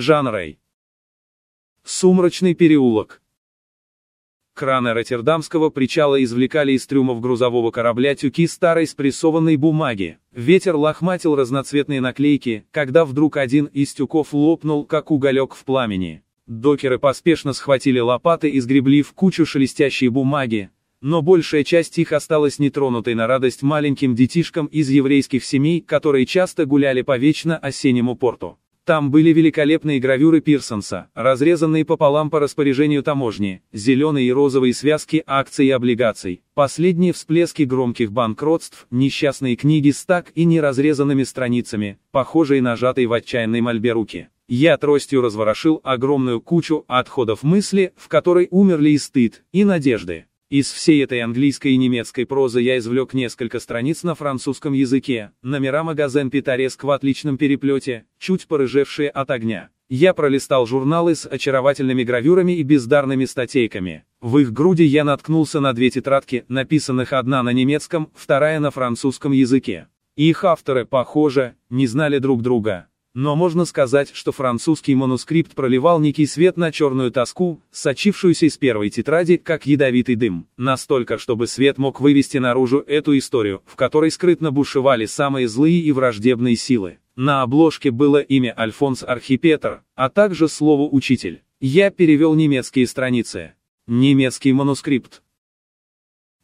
Жанрой. Сумрачный переулок. Краны Роттердамского причала извлекали из трюмов грузового корабля тюки старой спрессованной бумаги. Ветер лохматил разноцветные наклейки, когда вдруг один из тюков лопнул, как уголек в пламени. Докеры поспешно схватили лопаты и сгребли в кучу шелестящей бумаги, но большая часть их осталась нетронутой на радость маленьким детишкам из еврейских семей, которые часто гуляли по вечно осеннему порту. Там были великолепные гравюры Пирсонса, разрезанные пополам по распоряжению таможни, зеленые и розовые связки акций и облигаций, последние всплески громких банкротств, несчастные книги с так и не разрезанными страницами, похожие на сжатые в отчаянной мольбе руки. Я тростью разворошил огромную кучу отходов мысли, в которой умерли и стыд, и надежды. Из всей этой английской и немецкой прозы я извлек несколько страниц на французском языке, номера магазин Питареск в отличном переплете, чуть порыжевшие от огня. Я пролистал журналы с очаровательными гравюрами и бездарными статейками. В их груди я наткнулся на две тетрадки, написанных одна на немецком, вторая на французском языке. Их авторы, похоже, не знали друг друга. Но можно сказать, что французский манускрипт проливал некий свет на черную тоску, сочившуюся из первой тетради, как ядовитый дым, настолько, чтобы свет мог вывести наружу эту историю, в которой скрытно бушевали самые злые и враждебные силы. На обложке было имя Альфонс Архипетр, а также слово «учитель». Я перевел немецкие страницы. Немецкий манускрипт.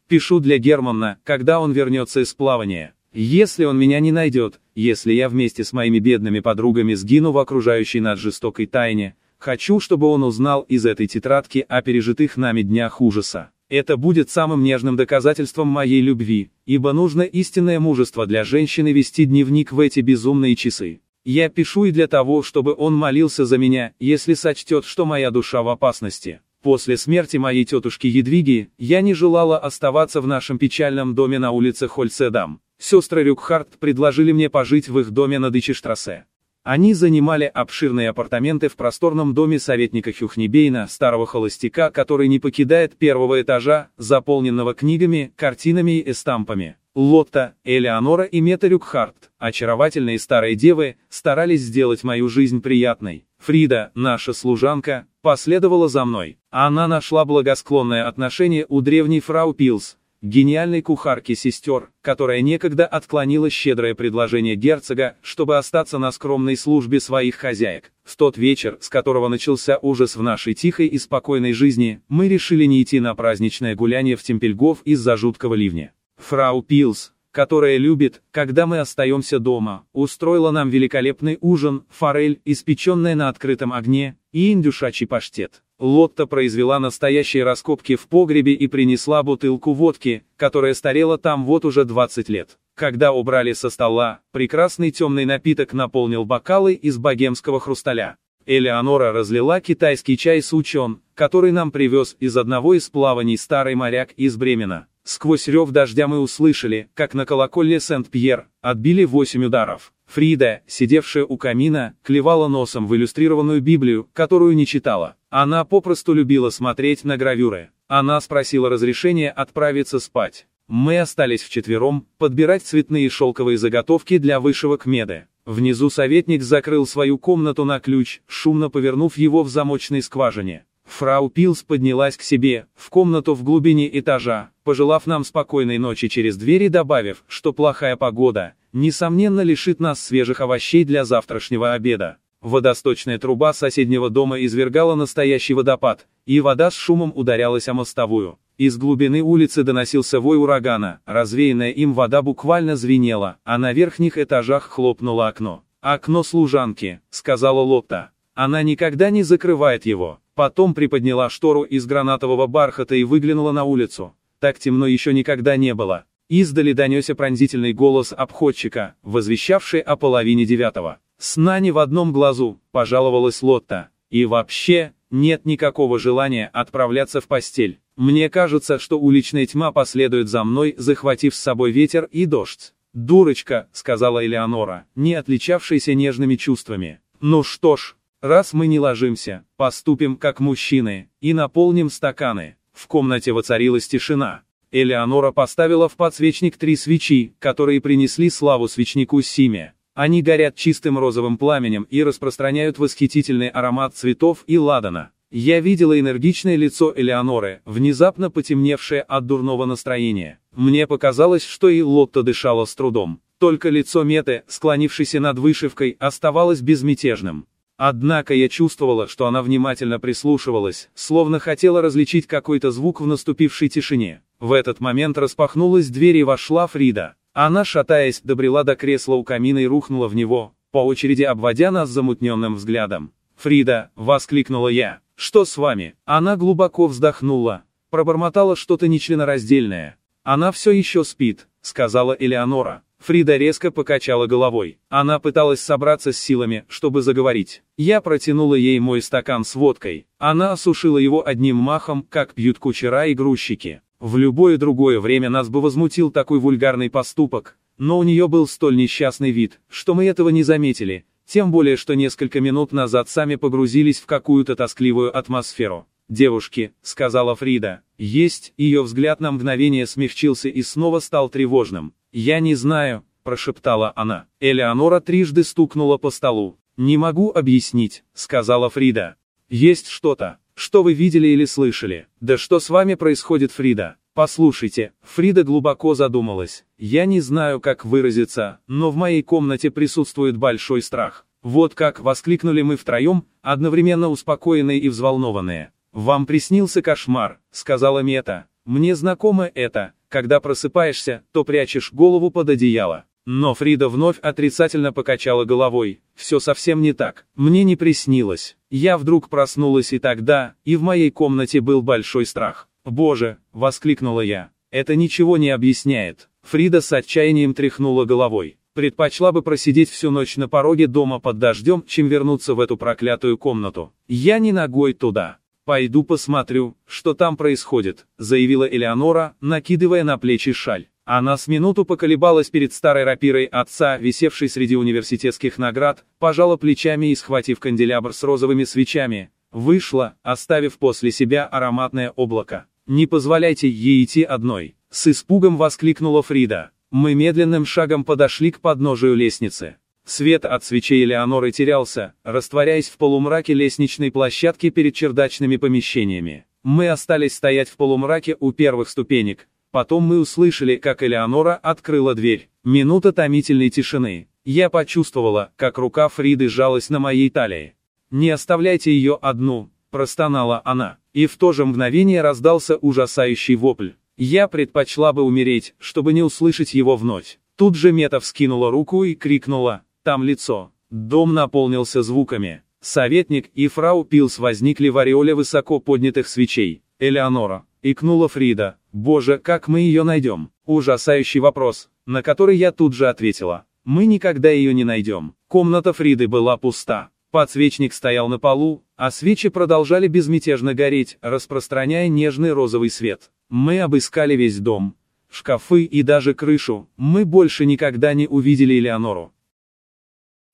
Пишу для Германа, когда он вернется из плавания. Если он меня не найдет, если я вместе с моими бедными подругами сгину в окружающей нас жестокой тайне, хочу, чтобы он узнал из этой тетрадки о пережитых нами днях ужаса. Это будет самым нежным доказательством моей любви, ибо нужно истинное мужество для женщины вести дневник в эти безумные часы. Я пишу и для того, чтобы он молился за меня, если сочтет, что моя душа в опасности. После смерти моей тетушки Едвиги, я не желала оставаться в нашем печальном доме на улице Хольцедам. Сестры Рюкхарт предложили мне пожить в их доме на Дичиштрассе. Они занимали обширные апартаменты в просторном доме советника Хюхнебейна, старого холостяка, который не покидает первого этажа, заполненного книгами, картинами и эстампами. Лотта, Элеонора и Мета Рюкхарт, очаровательные старые девы, старались сделать мою жизнь приятной. Фрида, наша служанка, последовала за мной. Она нашла благосклонное отношение у древней фрау Пилс, гениальной кухарки сестер, которая некогда отклонила щедрое предложение герцога, чтобы остаться на скромной службе своих хозяек. В тот вечер, с которого начался ужас в нашей тихой и спокойной жизни, мы решили не идти на праздничное гуляние в Темпельгов из-за жуткого ливня. Фрау Пилс, которая любит, когда мы остаемся дома, устроила нам великолепный ужин, форель, испеченная на открытом огне, и индюшачий паштет. Лотта произвела настоящие раскопки в погребе и принесла бутылку водки, которая старела там вот уже 20 лет. Когда убрали со стола, прекрасный темный напиток наполнил бокалы из богемского хрусталя. Элеонора разлила китайский чай с учен, который нам привез из одного из плаваний старый моряк из Бремена. Сквозь рев дождя мы услышали, как на колокольне Сент-Пьер отбили восемь ударов. Фрида, сидевшая у камина, клевала носом в иллюстрированную Библию, которую не читала. Она попросту любила смотреть на гравюры. Она спросила разрешения отправиться спать. Мы остались вчетвером, подбирать цветные шелковые заготовки для вышивок меды. Внизу советник закрыл свою комнату на ключ, шумно повернув его в замочной скважине. Фрау Пилс поднялась к себе, в комнату в глубине этажа, пожелав нам спокойной ночи через двери добавив, что плохая погода, несомненно лишит нас свежих овощей для завтрашнего обеда. Водосточная труба соседнего дома извергала настоящий водопад, и вода с шумом ударялась о мостовую. Из глубины улицы доносился вой урагана, развеянная им вода буквально звенела, а на верхних этажах хлопнуло окно. «Окно служанки», — сказала Лотта. «Она никогда не закрывает его». Потом приподняла штору из гранатового бархата и выглянула на улицу. Так темно еще никогда не было. Издали донесся пронзительный голос обходчика, возвещавший о половине девятого. «Сна не в одном глазу», — пожаловалась Лотта. «И вообще, нет никакого желания отправляться в постель. Мне кажется, что уличная тьма последует за мной, захватив с собой ветер и дождь». «Дурочка», — сказала Элеонора, не отличавшаяся нежными чувствами. «Ну что ж, раз мы не ложимся, поступим как мужчины, и наполним стаканы». В комнате воцарилась тишина. Элеонора поставила в подсвечник три свечи, которые принесли славу свечнику Симе. Они горят чистым розовым пламенем и распространяют восхитительный аромат цветов и ладана. Я видела энергичное лицо Элеоноры, внезапно потемневшее от дурного настроения. Мне показалось, что и Лотта дышала с трудом. Только лицо Меты, склонившейся над вышивкой, оставалось безмятежным. Однако я чувствовала, что она внимательно прислушивалась, словно хотела различить какой-то звук в наступившей тишине. В этот момент распахнулась дверь и вошла Фрида. Она, шатаясь, добрела до кресла у камина и рухнула в него, по очереди обводя нас замутненным взглядом. «Фрида!» — воскликнула я. «Что с вами?» Она глубоко вздохнула. Пробормотала что-то нечленораздельное. «Она все еще спит», — сказала Элеонора. Фрида резко покачала головой. Она пыталась собраться с силами, чтобы заговорить. Я протянула ей мой стакан с водкой. Она осушила его одним махом, как пьют кучера и грузчики. В любое другое время нас бы возмутил такой вульгарный поступок, но у нее был столь несчастный вид, что мы этого не заметили, тем более, что несколько минут назад сами погрузились в какую-то тоскливую атмосферу. «Девушки», — сказала Фрида. «Есть», ее взгляд на мгновение смягчился и снова стал тревожным. «Я не знаю», — прошептала она. Элеонора трижды стукнула по столу. «Не могу объяснить», — сказала Фрида. «Есть что-то, что вы видели или слышали. Да что с вами происходит, Фрида? Послушайте, Фрида глубоко задумалась. Я не знаю, как выразиться, но в моей комнате присутствует большой страх. Вот как воскликнули мы втроем, одновременно успокоенные и взволнованные. Вам приснился кошмар, сказала Мета. Мне знакомо это, когда просыпаешься, то прячешь голову под одеяло. Но Фрида вновь отрицательно покачала головой. Все совсем не так. Мне не приснилось. Я вдруг проснулась и тогда, и в моей комнате был большой страх. «Боже!» — воскликнула я. «Это ничего не объясняет». Фрида с отчаянием тряхнула головой. Предпочла бы просидеть всю ночь на пороге дома под дождем, чем вернуться в эту проклятую комнату. Я не ногой туда. «Пойду посмотрю, что там происходит», — заявила Элеонора, накидывая на плечи шаль. Она с минуту поколебалась перед старой рапирой отца, висевшей среди университетских наград, пожала плечами и, схватив канделябр с розовыми свечами, вышла, оставив после себя ароматное облако. «Не позволяйте ей идти одной!» С испугом воскликнула Фрида. Мы медленным шагом подошли к подножию лестницы. Свет от свечей Элеоноры терялся, растворяясь в полумраке лестничной площадки перед чердачными помещениями. Мы остались стоять в полумраке у первых ступенек. Потом мы услышали, как Элеонора открыла дверь. Минута томительной тишины. Я почувствовала, как рука Фриды сжалась на моей талии. «Не оставляйте ее одну», – простонала она. И в то же мгновение раздался ужасающий вопль. Я предпочла бы умереть, чтобы не услышать его вновь. Тут же Мета вскинула руку и крикнула, там лицо. Дом наполнился звуками. Советник и фрау Пилс возникли в ореоле высоко поднятых свечей. Элеонора. Икнула Фрида. Боже, как мы ее найдем? Ужасающий вопрос, на который я тут же ответила. Мы никогда ее не найдем. Комната Фриды была пуста. Подсвечник стоял на полу, а свечи продолжали безмятежно гореть, распространяя нежный розовый свет. Мы обыскали весь дом. Шкафы и даже крышу. Мы больше никогда не увидели Элеонору.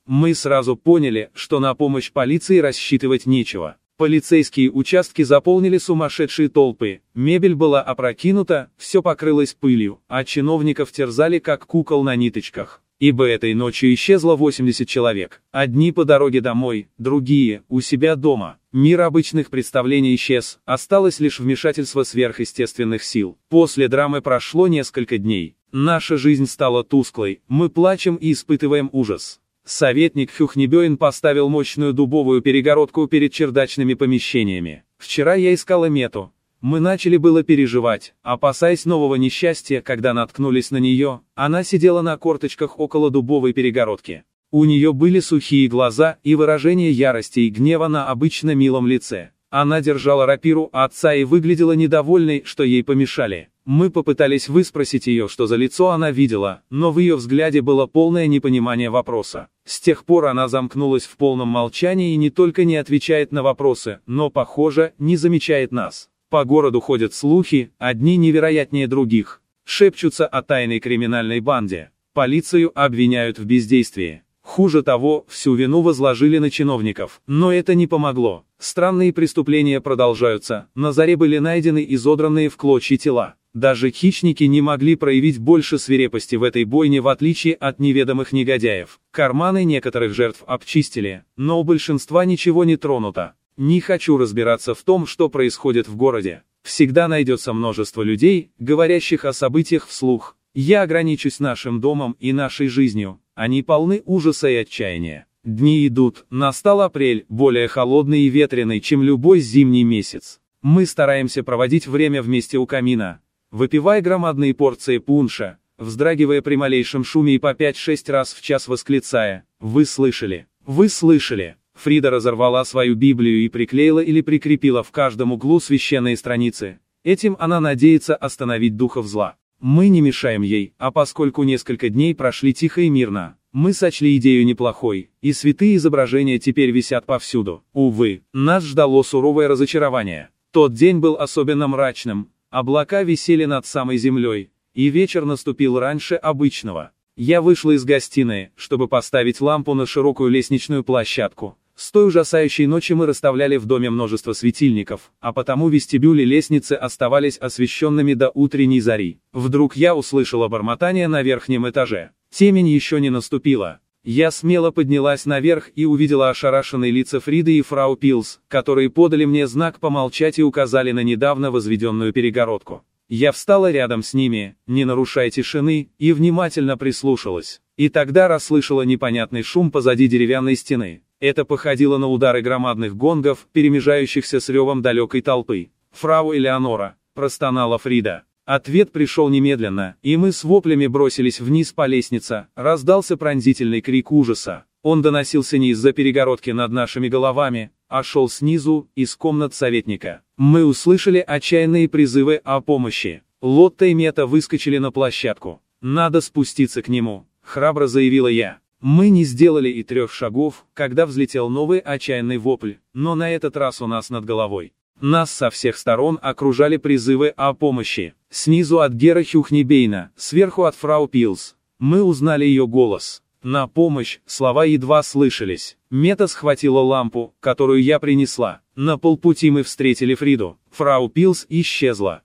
Мы сразу поняли, что на помощь полиции рассчитывать нечего. Полицейские участки заполнили сумасшедшие толпы, мебель была опрокинута, все покрылось пылью, а чиновников терзали как кукол на ниточках. Ибо этой ночью исчезло 80 человек. Одни по дороге домой, другие, у себя дома. Мир обычных представлений исчез, осталось лишь вмешательство сверхъестественных сил. После драмы прошло несколько дней. Наша жизнь стала тусклой, мы плачем и испытываем ужас. Советник Фюхнебёин поставил мощную дубовую перегородку перед чердачными помещениями. Вчера я искала мету. Мы начали было переживать, опасаясь нового несчастья, когда наткнулись на нее. Она сидела на корточках около дубовой перегородки. У нее были сухие глаза и выражение ярости и гнева на обычно милом лице. Она держала рапиру отца и выглядела недовольной, что ей помешали. Мы попытались выспросить ее, что за лицо она видела, но в ее взгляде было полное непонимание вопроса. С тех пор она замкнулась в полном молчании и не только не отвечает на вопросы, но, похоже, не замечает нас. По городу ходят слухи, одни невероятнее других. Шепчутся о тайной криминальной банде. Полицию обвиняют в бездействии. Хуже того, всю вину возложили на чиновников. Но это не помогло. Странные преступления продолжаются. На заре были найдены изодранные в клочья тела. Даже хищники не могли проявить больше свирепости в этой бойне в отличие от неведомых негодяев. Карманы некоторых жертв обчистили, но у большинства ничего не тронуто. Не хочу разбираться в том, что происходит в городе. Всегда найдется множество людей, говорящих о событиях вслух. Я ограничусь нашим домом и нашей жизнью. Они полны ужаса и отчаяния. Дни идут, настал апрель, более холодный и ветреный, чем любой зимний месяц. Мы стараемся проводить время вместе у камина, выпивая громадные порции пунша, вздрагивая при малейшем шуме и по 5-6 раз в час восклицая «Вы слышали! Вы слышали!» Фрида разорвала свою Библию и приклеила или прикрепила в каждом углу священные страницы. Этим она надеется остановить духов зла. Мы не мешаем ей, а поскольку несколько дней прошли тихо и мирно, мы сочли идею неплохой, и святые изображения теперь висят повсюду. Увы, нас ждало суровое разочарование. Тот день был особенно мрачным, облака висели над самой землей, и вечер наступил раньше обычного. Я вышла из гостиной, чтобы поставить лампу на широкую лестничную площадку, с той ужасающей ночи мы расставляли в доме множество светильников, а потому вестибюли лестницы оставались освещенными до утренней зари. Вдруг я услышала бормотание на верхнем этаже. Темень еще не наступила. Я смело поднялась наверх и увидела ошарашенные лица Фриды и фрау Пилс, которые подали мне знак помолчать и указали на недавно возведенную перегородку. Я встала рядом с ними, не нарушая тишины, и внимательно прислушалась. И тогда расслышала непонятный шум позади деревянной стены. Это походило на удары громадных гонгов, перемежающихся с ревом далекой толпы. «Фрау Элеонора», — простонала Фрида. Ответ пришел немедленно, и мы с воплями бросились вниз по лестнице, раздался пронзительный крик ужаса. Он доносился не из-за перегородки над нашими головами, а шел снизу, из комнат советника. Мы услышали отчаянные призывы о помощи. Лотта и Мета выскочили на площадку. «Надо спуститься к нему», — храбро заявила я. Мы не сделали и трех шагов, когда взлетел новый отчаянный вопль, но на этот раз у нас над головой. Нас со всех сторон окружали призывы о помощи. Снизу от Гера Хюхнебейна, сверху от фрау Пилс. Мы узнали ее голос. На помощь, слова едва слышались. Мета схватила лампу, которую я принесла. На полпути мы встретили Фриду. Фрау Пилс исчезла.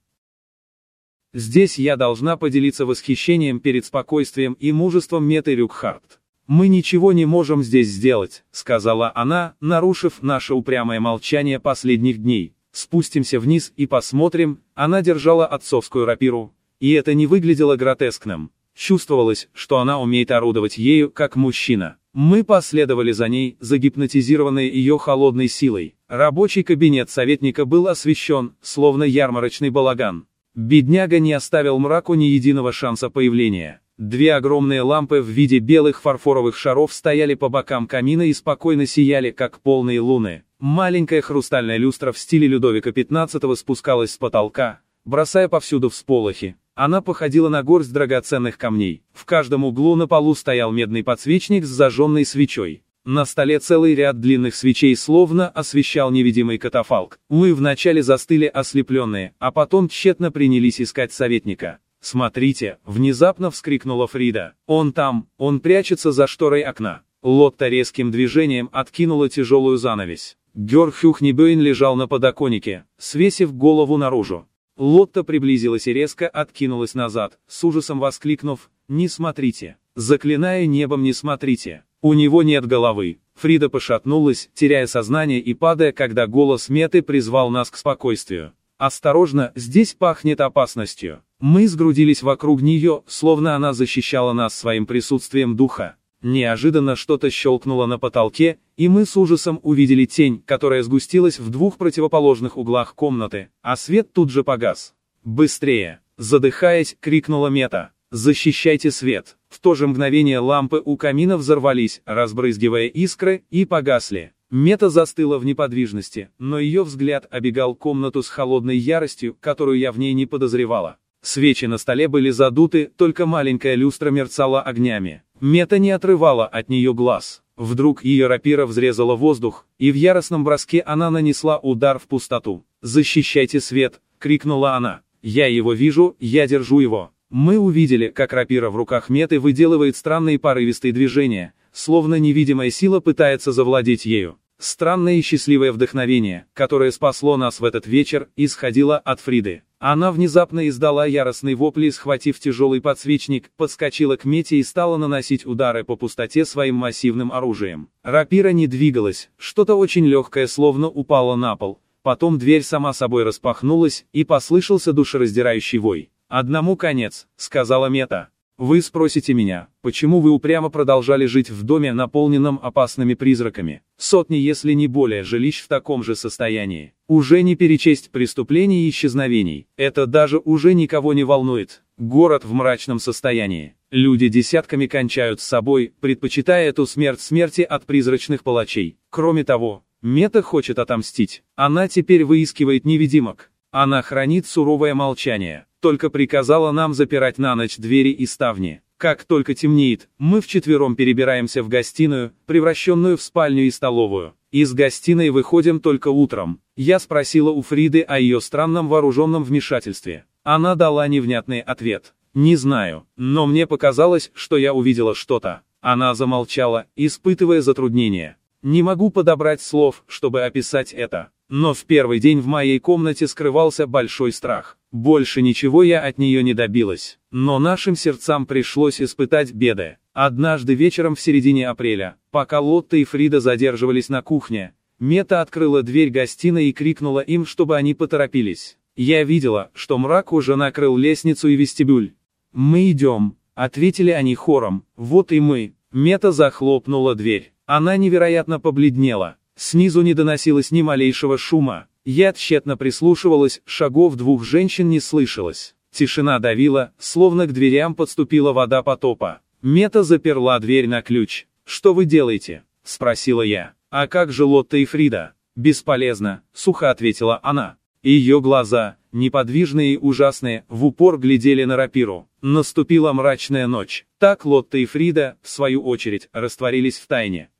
Здесь я должна поделиться восхищением перед спокойствием и мужеством Меты Рюкхарт. «Мы ничего не можем здесь сделать», — сказала она, нарушив наше упрямое молчание последних дней. «Спустимся вниз и посмотрим». Она держала отцовскую рапиру. И это не выглядело гротескным. Чувствовалось, что она умеет орудовать ею, как мужчина. Мы последовали за ней, загипнотизированные ее холодной силой. Рабочий кабинет советника был освещен, словно ярмарочный балаган. Бедняга не оставил мраку ни единого шанса появления. Две огромные лампы в виде белых фарфоровых шаров стояли по бокам камина и спокойно сияли, как полные луны. Маленькая хрустальная люстра в стиле Людовика XV спускалась с потолка, бросая повсюду всполохи. Она походила на горсть драгоценных камней. В каждом углу на полу стоял медный подсвечник с зажженной свечой. На столе целый ряд длинных свечей словно освещал невидимый катафалк. Мы вначале застыли ослепленные, а потом тщетно принялись искать советника. «Смотрите!» — внезапно вскрикнула Фрида. «Он там, он прячется за шторой окна». Лотта резким движением откинула тяжелую занавесь. Георгхюхнебейн лежал на подоконнике, свесив голову наружу. Лотта приблизилась и резко откинулась назад, с ужасом воскликнув «Не смотрите! Заклинаю небом не смотрите! У него нет головы!» Фрида пошатнулась, теряя сознание и падая, когда голос Меты призвал нас к спокойствию. «Осторожно, здесь пахнет опасностью!» Мы сгрудились вокруг нее, словно она защищала нас своим присутствием духа. Неожиданно что-то щелкнуло на потолке, и мы с ужасом увидели тень, которая сгустилась в двух противоположных углах комнаты, а свет тут же погас. «Быстрее!» Задыхаясь, крикнула Мета. «Защищайте свет!» В то же мгновение лампы у камина взорвались, разбрызгивая искры, и погасли. Мета застыла в неподвижности, но ее взгляд обегал комнату с холодной яростью, которую я в ней не подозревала. Свечи на столе были задуты, только маленькая люстра мерцала огнями. Мета не отрывала от нее глаз. Вдруг ее рапира взрезала воздух, и в яростном броске она нанесла удар в пустоту. «Защищайте свет!» — крикнула она. «Я его вижу, я держу его!» Мы увидели, как рапира в руках Меты выделывает странные порывистые движения, словно невидимая сила пытается завладеть ею. Странное и счастливое вдохновение, которое спасло нас в этот вечер, исходило от Фриды. Она внезапно издала яростный вопль и, схватив тяжелый подсвечник, подскочила к мете и стала наносить удары по пустоте своим массивным оружием. Рапира не двигалась, что-то очень легкое словно упало на пол. Потом дверь сама собой распахнулась, и послышался душераздирающий вой. «Одному конец», — сказала Мета. Вы спросите меня, почему вы упрямо продолжали жить в доме, наполненном опасными призраками? Сотни, если не более, жилищ в таком же состоянии. Уже не перечесть преступлений и исчезновений. Это даже уже никого не волнует. Город в мрачном состоянии. Люди десятками кончают с собой, предпочитая эту смерть смерти от призрачных палачей. Кроме того, Мета хочет отомстить. Она теперь выискивает невидимок. Она хранит суровое молчание только приказала нам запирать на ночь двери и ставни. Как только темнеет, мы вчетвером перебираемся в гостиную, превращенную в спальню и столовую. Из гостиной выходим только утром. Я спросила у Фриды о ее странном вооруженном вмешательстве. Она дала невнятный ответ. Не знаю, но мне показалось, что я увидела что-то. Она замолчала, испытывая затруднение. Не могу подобрать слов, чтобы описать это. Но в первый день в моей комнате скрывался большой страх. Больше ничего я от нее не добилась. Но нашим сердцам пришлось испытать беды. Однажды вечером в середине апреля, пока Лотта и Фрида задерживались на кухне, Мета открыла дверь гостиной и крикнула им, чтобы они поторопились. Я видела, что мрак уже накрыл лестницу и вестибюль. «Мы идем», — ответили они хором, «вот и мы». Мета захлопнула дверь. Она невероятно побледнела. Снизу не доносилось ни малейшего шума. Я тщетно прислушивалась, шагов двух женщин не слышалось. Тишина давила, словно к дверям подступила вода потопа. Мета заперла дверь на ключ. «Что вы делаете?» — спросила я. «А как же Лотта и Фрида?» «Бесполезно», — сухо ответила она. Ее глаза, неподвижные и ужасные, в упор глядели на рапиру. Наступила мрачная ночь. Так Лотта и Фрида, в свою очередь, растворились в тайне.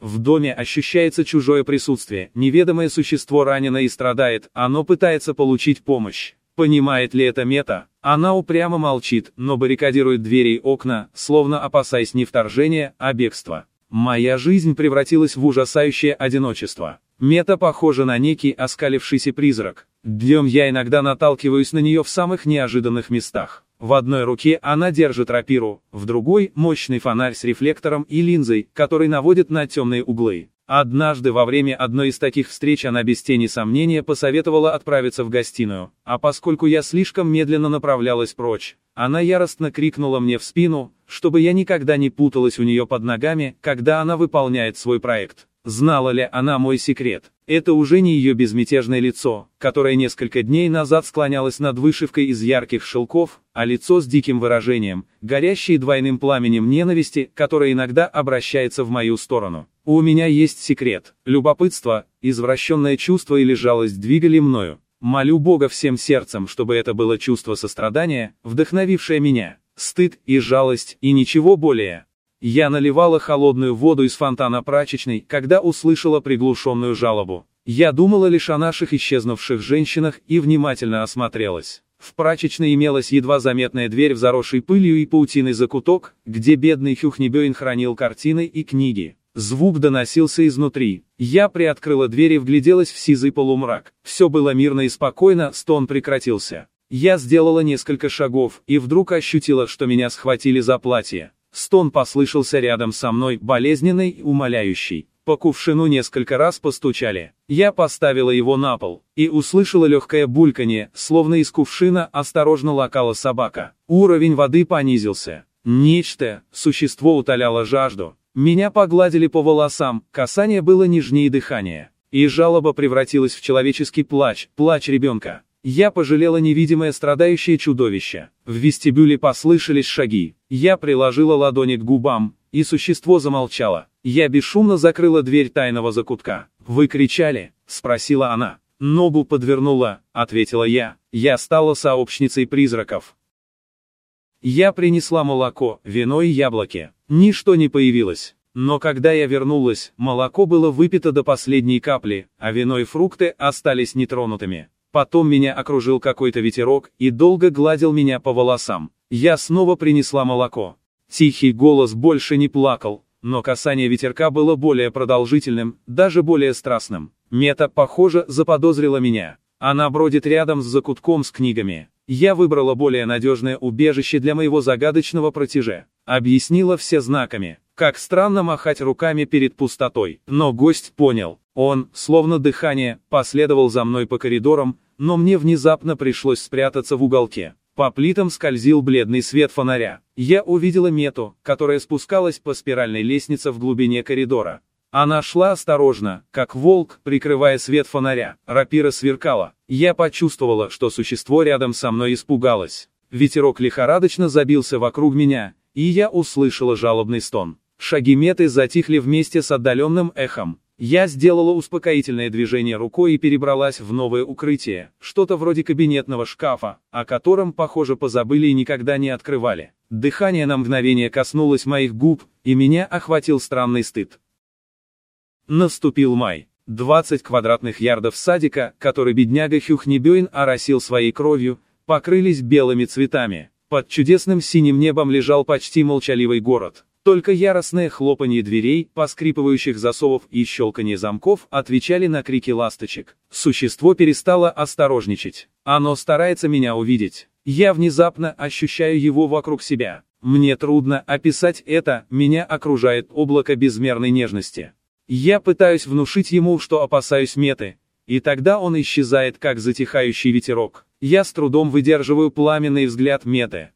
В доме ощущается чужое присутствие, неведомое существо ранено и страдает, оно пытается получить помощь. Понимает ли это мета? Она упрямо молчит, но баррикадирует двери и окна, словно опасаясь не вторжения, а бегства. Моя жизнь превратилась в ужасающее одиночество. Мета похожа на некий оскалившийся призрак. Днем я иногда наталкиваюсь на нее в самых неожиданных местах. В одной руке она держит рапиру, в другой – мощный фонарь с рефлектором и линзой, который наводит на темные углы. Однажды во время одной из таких встреч она без тени сомнения посоветовала отправиться в гостиную, а поскольку я слишком медленно направлялась прочь, она яростно крикнула мне в спину, чтобы я никогда не путалась у нее под ногами, когда она выполняет свой проект. Знала ли она мой секрет? Это уже не ее безмятежное лицо, которое несколько дней назад склонялось над вышивкой из ярких шелков, а лицо с диким выражением, горящее двойным пламенем ненависти, которое иногда обращается в мою сторону. У меня есть секрет. Любопытство, извращенное чувство или жалость двигали мною. Молю Бога всем сердцем, чтобы это было чувство сострадания, вдохновившее меня. Стыд и жалость, и ничего более. Я наливала холодную воду из фонтана прачечной, когда услышала приглушенную жалобу. Я думала лишь о наших исчезнувших женщинах и внимательно осмотрелась. В прачечной имелась едва заметная дверь в заросшей пылью и паутиной закуток, где бедный Хюхнебёйн хранил картины и книги. Звук доносился изнутри. Я приоткрыла дверь и вгляделась в сизый полумрак. Все было мирно и спокойно, стон прекратился. Я сделала несколько шагов, и вдруг ощутила, что меня схватили за платье. Стон послышался рядом со мной, болезненный и умоляющий. По кувшину несколько раз постучали. Я поставила его на пол, и услышала легкое бульканье, словно из кувшина осторожно лакала собака. Уровень воды понизился. Нечто, существо утоляло жажду. Меня погладили по волосам, касание было нежнее дыхания. И жалоба превратилась в человеческий плач, плач ребенка. Я пожалела невидимое страдающее чудовище. В вестибюле послышались шаги. Я приложила ладони к губам, и существо замолчало. Я бесшумно закрыла дверь тайного закутка. «Вы кричали?» — спросила она. «Ногу подвернула», — ответила я. Я стала сообщницей призраков. Я принесла молоко, вино и яблоки. Ничто не появилось. Но когда я вернулась, молоко было выпито до последней капли, а вино и фрукты остались нетронутыми. Потом меня окружил какой-то ветерок и долго гладил меня по волосам. Я снова принесла молоко. Тихий голос больше не плакал, но касание ветерка было более продолжительным, даже более страстным. Мета, похоже, заподозрила меня. Она бродит рядом с закутком с книгами. Я выбрала более надежное убежище для моего загадочного протеже. Объяснила все знаками. Как странно махать руками перед пустотой. Но гость понял. Он, словно дыхание, последовал за мной по коридорам, но мне внезапно пришлось спрятаться в уголке. По плитам скользил бледный свет фонаря. Я увидела Мету, которая спускалась по спиральной лестнице в глубине коридора. Она шла осторожно, как волк, прикрывая свет фонаря. Рапира сверкала. Я почувствовала, что существо рядом со мной испугалось. Ветерок лихорадочно забился вокруг меня, и я услышала жалобный стон. Шаги Меты затихли вместе с отдаленным эхом. Я сделала успокоительное движение рукой и перебралась в новое укрытие, что-то вроде кабинетного шкафа, о котором, похоже, позабыли и никогда не открывали. Дыхание на мгновение коснулось моих губ, и меня охватил странный стыд. Наступил май. 20 квадратных ярдов садика, который бедняга Хюхнебёйн оросил своей кровью, покрылись белыми цветами. Под чудесным синим небом лежал почти молчаливый город. Только яростное хлопанье дверей, поскрипывающих засовов и щелканье замков отвечали на крики ласточек. Существо перестало осторожничать. Оно старается меня увидеть. Я внезапно ощущаю его вокруг себя. Мне трудно описать это, меня окружает облако безмерной нежности. Я пытаюсь внушить ему, что опасаюсь меты, и тогда он исчезает, как затихающий ветерок. Я с трудом выдерживаю пламенный взгляд меты.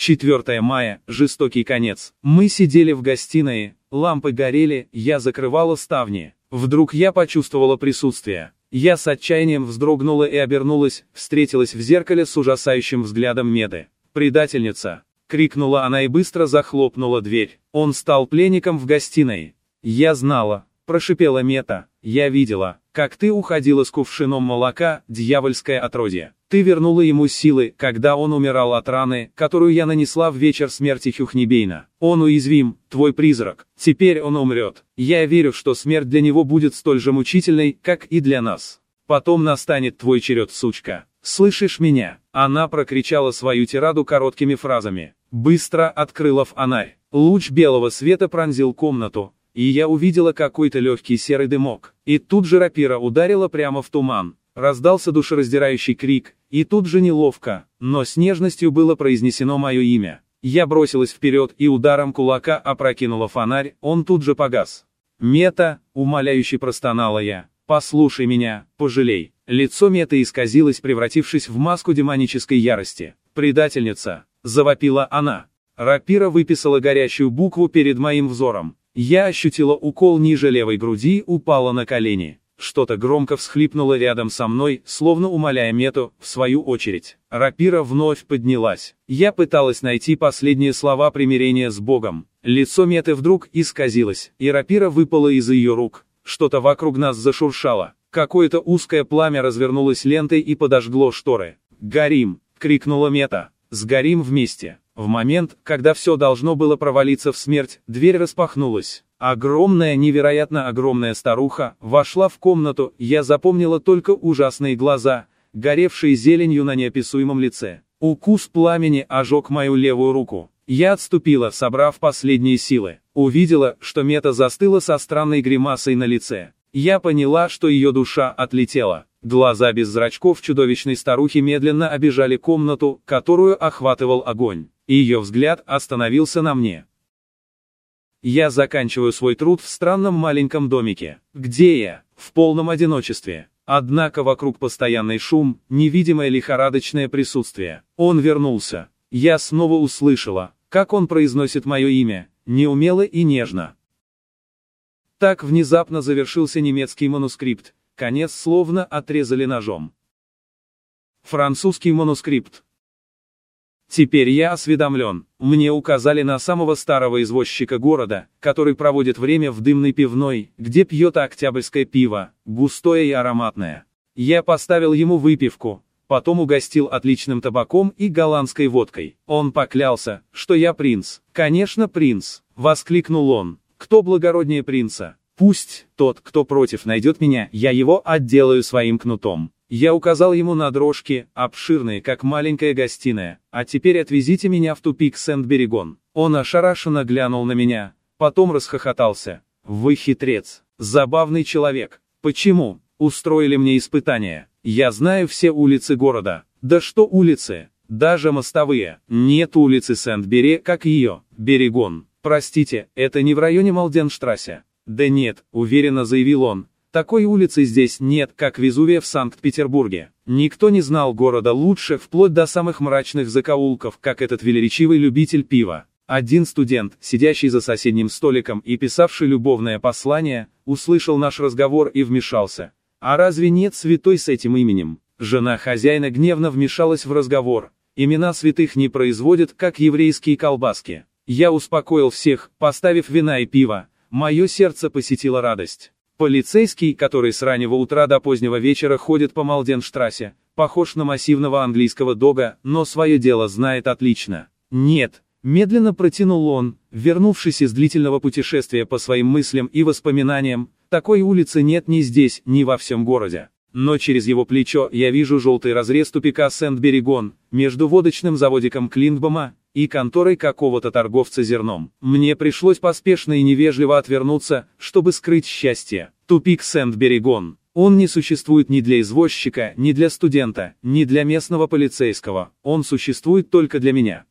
4 мая, жестокий конец. Мы сидели в гостиной, лампы горели, я закрывала ставни. Вдруг я почувствовала присутствие. Я с отчаянием вздрогнула и обернулась, встретилась в зеркале с ужасающим взглядом Меды. «Предательница!» — крикнула она и быстро захлопнула дверь. Он стал пленником в гостиной. Я знала, прошипела Мета, я видела, как ты уходила с кувшином молока, дьявольское отродье. Ты вернула ему силы, когда он умирал от раны, которую я нанесла в вечер смерти Хюхнебейна. Он уязвим, твой призрак. Теперь он умрет. Я верю, что смерть для него будет столь же мучительной, как и для нас. Потом настанет твой черед, сучка. Слышишь меня? Она прокричала свою тираду короткими фразами. Быстро открыла фонарь. Луч белого света пронзил комнату, и я увидела какой-то легкий серый дымок. И тут же рапира ударила прямо в туман. Раздался душераздирающий крик, и тут же неловко, но с нежностью было произнесено мое имя. Я бросилась вперед и ударом кулака опрокинула фонарь, он тут же погас. «Мета», — умоляюще простонала я, — «послушай меня, пожалей». Лицо Меты исказилось, превратившись в маску демонической ярости. «Предательница», — завопила она. Рапира выписала горящую букву перед моим взором. Я ощутила укол ниже левой груди, упала на колени. Что-то громко всхлипнуло рядом со мной, словно умоляя Мету, в свою очередь. Рапира вновь поднялась. Я пыталась найти последние слова примирения с Богом. Лицо Меты вдруг исказилось, и рапира выпала из ее рук. Что-то вокруг нас зашуршало. Какое-то узкое пламя развернулось лентой и подожгло шторы. «Горим!» — крикнула Мета. «Сгорим вместе!» В момент, когда все должно было провалиться в смерть, дверь распахнулась. Огромная, невероятно огромная старуха вошла в комнату, я запомнила только ужасные глаза, горевшие зеленью на неописуемом лице. Укус пламени ожег мою левую руку. Я отступила, собрав последние силы. Увидела, что Мета застыла со странной гримасой на лице. Я поняла, что ее душа отлетела. Глаза без зрачков чудовищной старухи медленно обижали комнату, которую охватывал огонь ее взгляд остановился на мне. Я заканчиваю свой труд в странном маленьком домике. Где я? В полном одиночестве. Однако вокруг постоянный шум, невидимое лихорадочное присутствие. Он вернулся. Я снова услышала, как он произносит мое имя, неумело и нежно. Так внезапно завершился немецкий манускрипт, конец словно отрезали ножом. Французский манускрипт. Теперь я осведомлен. Мне указали на самого старого извозчика города, который проводит время в дымной пивной, где пьет октябрьское пиво, густое и ароматное. Я поставил ему выпивку, потом угостил отличным табаком и голландской водкой. Он поклялся, что я принц. Конечно, принц, воскликнул он. Кто благороднее принца? Пусть тот, кто против, найдет меня, я его отделаю своим кнутом. Я указал ему на дрожки, обширные, как маленькая гостиная, а теперь отвезите меня в тупик Сент-Берегон. Он ошарашенно глянул на меня, потом расхохотался. Вы хитрец, забавный человек. Почему? устроили мне испытание. Я знаю все улицы города. Да что улицы? Даже мостовые. Нет улицы Сент-Бере, как ее, Берегон. Простите, это не в районе Малденштрассе. Да нет, уверенно заявил он. Такой улицы здесь нет, как Везувия в Санкт-Петербурге. Никто не знал города лучше, вплоть до самых мрачных закоулков, как этот велеречивый любитель пива. Один студент, сидящий за соседним столиком и писавший любовное послание, услышал наш разговор и вмешался. А разве нет святой с этим именем? Жена хозяина гневно вмешалась в разговор. Имена святых не производят, как еврейские колбаски. Я успокоил всех, поставив вина и пиво. Мое сердце посетила радость. Полицейский, который с раннего утра до позднего вечера ходит по Малденштрассе, похож на массивного английского дога, но свое дело знает отлично. Нет, медленно протянул он, вернувшись из длительного путешествия по своим мыслям и воспоминаниям, такой улицы нет ни здесь, ни во всем городе. Но через его плечо я вижу желтый разрез тупика Сент-Берегон, между водочным заводиком Клингбома и конторой какого-то торговца зерном. Мне пришлось поспешно и невежливо отвернуться, чтобы скрыть счастье. Тупик Сент-Берегон. Он не существует ни для извозчика, ни для студента, ни для местного полицейского. Он существует только для меня.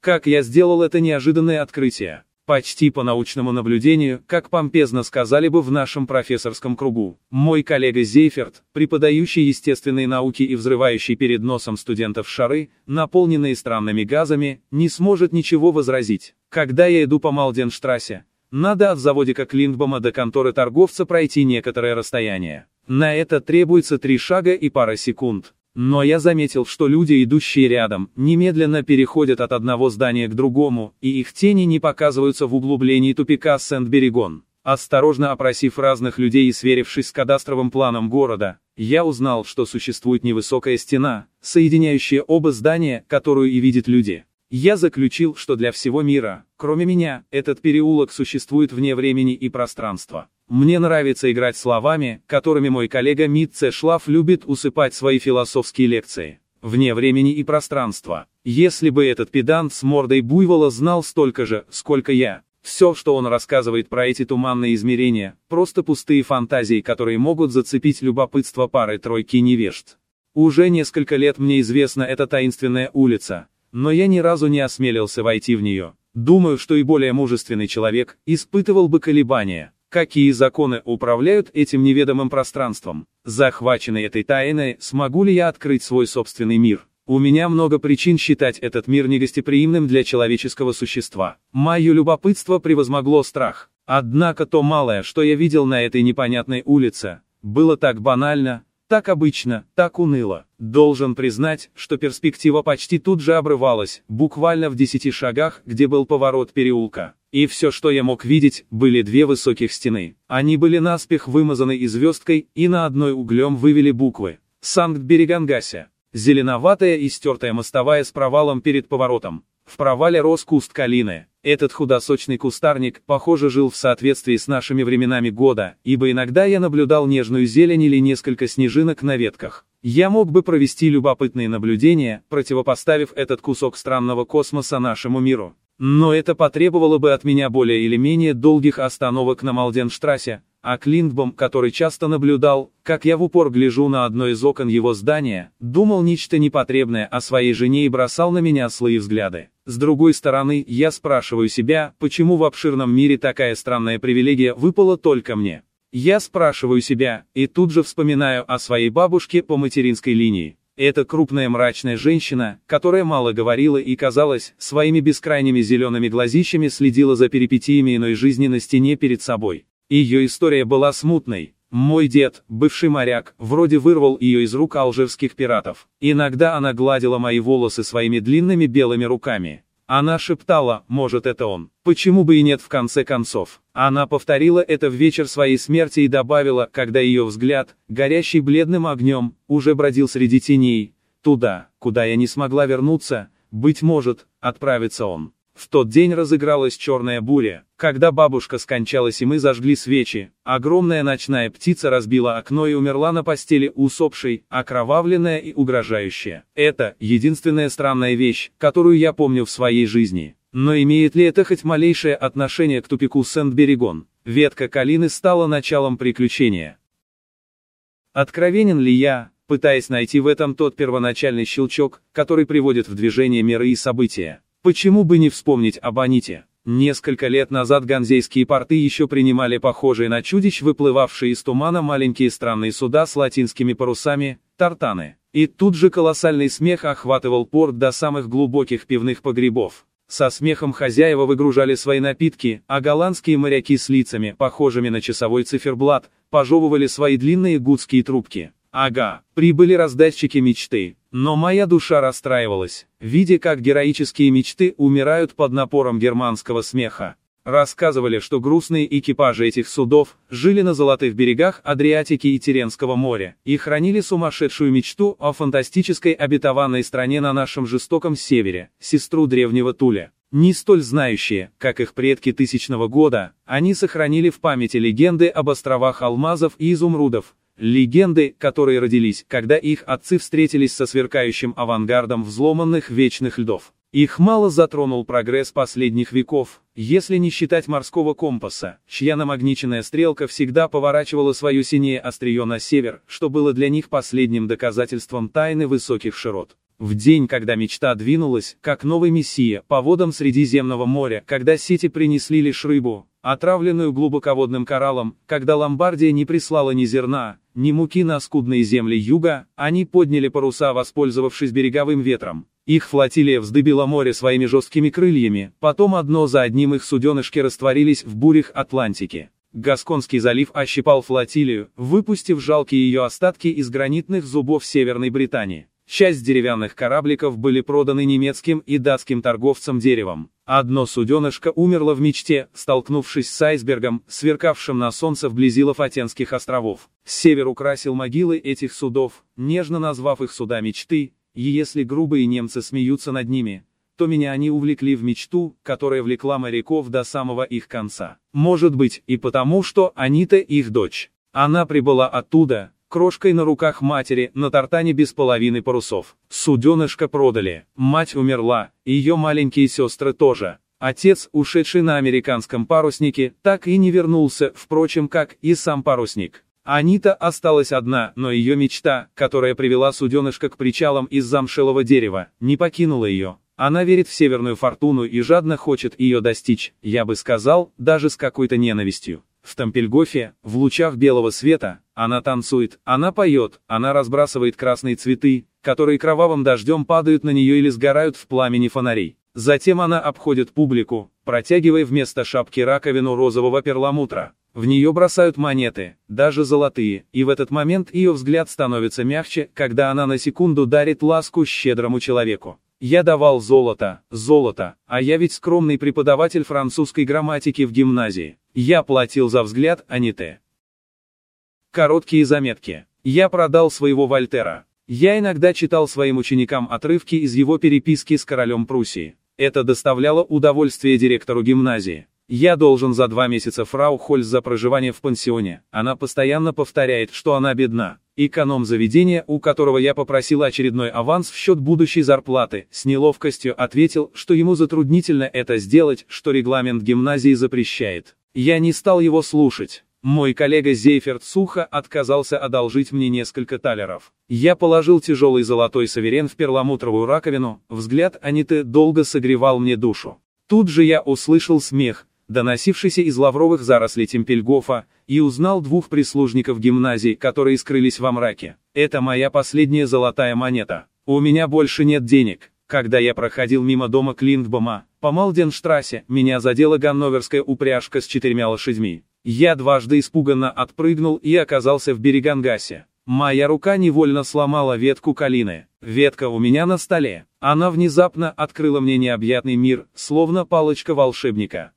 Как я сделал это неожиданное открытие? Почти по научному наблюдению, как помпезно сказали бы в нашем профессорском кругу. Мой коллега Зейферт, преподающий естественные науки и взрывающий перед носом студентов шары, наполненные странными газами, не сможет ничего возразить. Когда я иду по Малденштрассе, надо от заводика Клингбома до конторы торговца пройти некоторое расстояние. На это требуется три шага и пара секунд. Но я заметил, что люди, идущие рядом, немедленно переходят от одного здания к другому, и их тени не показываются в углублении тупика Сент-Берегон. Осторожно опросив разных людей и сверившись с кадастровым планом города, я узнал, что существует невысокая стена, соединяющая оба здания, которую и видят люди. Я заключил, что для всего мира, кроме меня, этот переулок существует вне времени и пространства. Мне нравится играть словами, которыми мой коллега Митце Шлаф любит усыпать свои философские лекции. Вне времени и пространства. Если бы этот педант с мордой буйвола знал столько же, сколько я, все, что он рассказывает про эти туманные измерения, просто пустые фантазии, которые могут зацепить любопытство пары-тройки невежд. Уже несколько лет мне известна эта таинственная улица, но я ни разу не осмелился войти в нее. Думаю, что и более мужественный человек испытывал бы колебания, Какие законы управляют этим неведомым пространством? Захваченный этой тайной, смогу ли я открыть свой собственный мир? У меня много причин считать этот мир негостеприимным для человеческого существа. Мое любопытство превозмогло страх. Однако то малое, что я видел на этой непонятной улице, было так банально, так обычно, так уныло. Должен признать, что перспектива почти тут же обрывалась, буквально в десяти шагах, где был поворот переулка. И все, что я мог видеть, были две высоких стены. Они были наспех вымазаны и звездкой, и на одной углем вывели буквы. Санкт-Берегангася. Зеленоватая и стертая мостовая с провалом перед поворотом. В провале рос куст калины. Этот худосочный кустарник, похоже, жил в соответствии с нашими временами года, ибо иногда я наблюдал нежную зелень или несколько снежинок на ветках. Я мог бы провести любопытные наблюдения, противопоставив этот кусок странного космоса нашему миру. Но это потребовало бы от меня более или менее долгих остановок на Малденштрассе, а Клинтбом, который часто наблюдал, как я в упор гляжу на одно из окон его здания, думал нечто непотребное о своей жене и бросал на меня злые взгляды. С другой стороны, я спрашиваю себя, почему в обширном мире такая странная привилегия выпала только мне. Я спрашиваю себя, и тут же вспоминаю о своей бабушке по материнской линии. Это крупная мрачная женщина, которая мало говорила и, казалось, своими бескрайними зелеными глазищами следила за перипетиями иной жизни на стене перед собой. Ее история была смутной. Мой дед, бывший моряк, вроде вырвал ее из рук алжирских пиратов. Иногда она гладила мои волосы своими длинными белыми руками. Она шептала, может это он. Почему бы и нет в конце концов. Она повторила это в вечер своей смерти и добавила, когда ее взгляд, горящий бледным огнем, уже бродил среди теней. Туда, куда я не смогла вернуться, быть может, отправится он. В тот день разыгралась черная буря, когда бабушка скончалась и мы зажгли свечи, огромная ночная птица разбила окно и умерла на постели усопшей, окровавленная и угрожающая. Это единственная странная вещь, которую я помню в своей жизни. Но имеет ли это хоть малейшее отношение к тупику Сент-Берегон? Ветка калины стала началом приключения. Откровенен ли я, пытаясь найти в этом тот первоначальный щелчок, который приводит в движение миры и события? Почему бы не вспомнить об Аните? Несколько лет назад ганзейские порты еще принимали похожие на чудищ выплывавшие из тумана маленькие странные суда с латинскими парусами, тартаны. И тут же колоссальный смех охватывал порт до самых глубоких пивных погребов. Со смехом хозяева выгружали свои напитки, а голландские моряки с лицами, похожими на часовой циферблат, пожевывали свои длинные гудские трубки. Ага, прибыли раздатчики мечты. Но моя душа расстраивалась, видя как героические мечты умирают под напором германского смеха. Рассказывали, что грустные экипажи этих судов жили на золотых берегах Адриатики и Теренского моря и хранили сумасшедшую мечту о фантастической обетованной стране на нашем жестоком севере, сестру древнего Туля. Не столь знающие, как их предки тысячного года, они сохранили в памяти легенды об островах алмазов и изумрудов, Легенды, которые родились, когда их отцы встретились со сверкающим авангардом взломанных вечных льдов. Их мало затронул прогресс последних веков, если не считать морского компаса, чья намагниченная стрелка всегда поворачивала свое синее острие на север, что было для них последним доказательством тайны высоких широт. В день, когда мечта двинулась, как новый мессия, по водам Средиземного моря, когда сети принесли лишь рыбу, отравленную глубоководным кораллом, когда Ломбардия не прислала ни зерна, ни муки на скудные земли юга, они подняли паруса, воспользовавшись береговым ветром. Их флотилия вздыбила море своими жесткими крыльями, потом одно за одним их суденышки растворились в бурях Атлантики. Гасконский залив ощипал флотилию, выпустив жалкие ее остатки из гранитных зубов Северной Британии. Часть деревянных корабликов были проданы немецким и датским торговцам деревом. Одно суденышко умерло в мечте, столкнувшись с айсбергом, сверкавшим на солнце вблизи Лафатенских островов. Север украсил могилы этих судов, нежно назвав их суда мечты, и если грубые немцы смеются над ними, то меня они увлекли в мечту, которая влекла моряков до самого их конца. Может быть, и потому, что Анита их дочь. Она прибыла оттуда, крошкой на руках матери, на тартане без половины парусов. Суденышко продали, мать умерла, ее маленькие сестры тоже. Отец, ушедший на американском паруснике, так и не вернулся, впрочем, как и сам парусник. Анита осталась одна, но ее мечта, которая привела суденышко к причалам из замшелого дерева, не покинула ее. Она верит в северную фортуну и жадно хочет ее достичь, я бы сказал, даже с какой-то ненавистью. В Тампельгофе, в лучах белого света, она танцует, она поет, она разбрасывает красные цветы, которые кровавым дождем падают на нее или сгорают в пламени фонарей. Затем она обходит публику, протягивая вместо шапки раковину розового перламутра. В нее бросают монеты, даже золотые, и в этот момент ее взгляд становится мягче, когда она на секунду дарит ласку щедрому человеку. Я давал золото, золото, а я ведь скромный преподаватель французской грамматики в гимназии. Я платил за взгляд, а не ты. Короткие заметки. Я продал своего Вольтера. Я иногда читал своим ученикам отрывки из его переписки с королем Пруссии. Это доставляло удовольствие директору гимназии. Я должен за два месяца фрау Хольц за проживание в пансионе. Она постоянно повторяет, что она бедна. Эконом заведения, у которого я попросил очередной аванс в счет будущей зарплаты, с неловкостью ответил, что ему затруднительно это сделать, что регламент гимназии запрещает. Я не стал его слушать. Мой коллега Зейферт сухо отказался одолжить мне несколько талеров. Я положил тяжелый золотой саверен в перламутровую раковину, взгляд Аниты долго согревал мне душу. Тут же я услышал смех, доносившийся из лавровых зарослей Темпельгофа, и узнал двух прислужников гимназии, которые скрылись во мраке. Это моя последняя золотая монета. У меня больше нет денег. Когда я проходил мимо дома Клингбома, по Малденштрассе, меня задела ганноверская упряжка с четырьмя лошадьми. Я дважды испуганно отпрыгнул и оказался в Берегангасе. Моя рука невольно сломала ветку калины. Ветка у меня на столе. Она внезапно открыла мне необъятный мир, словно палочка волшебника.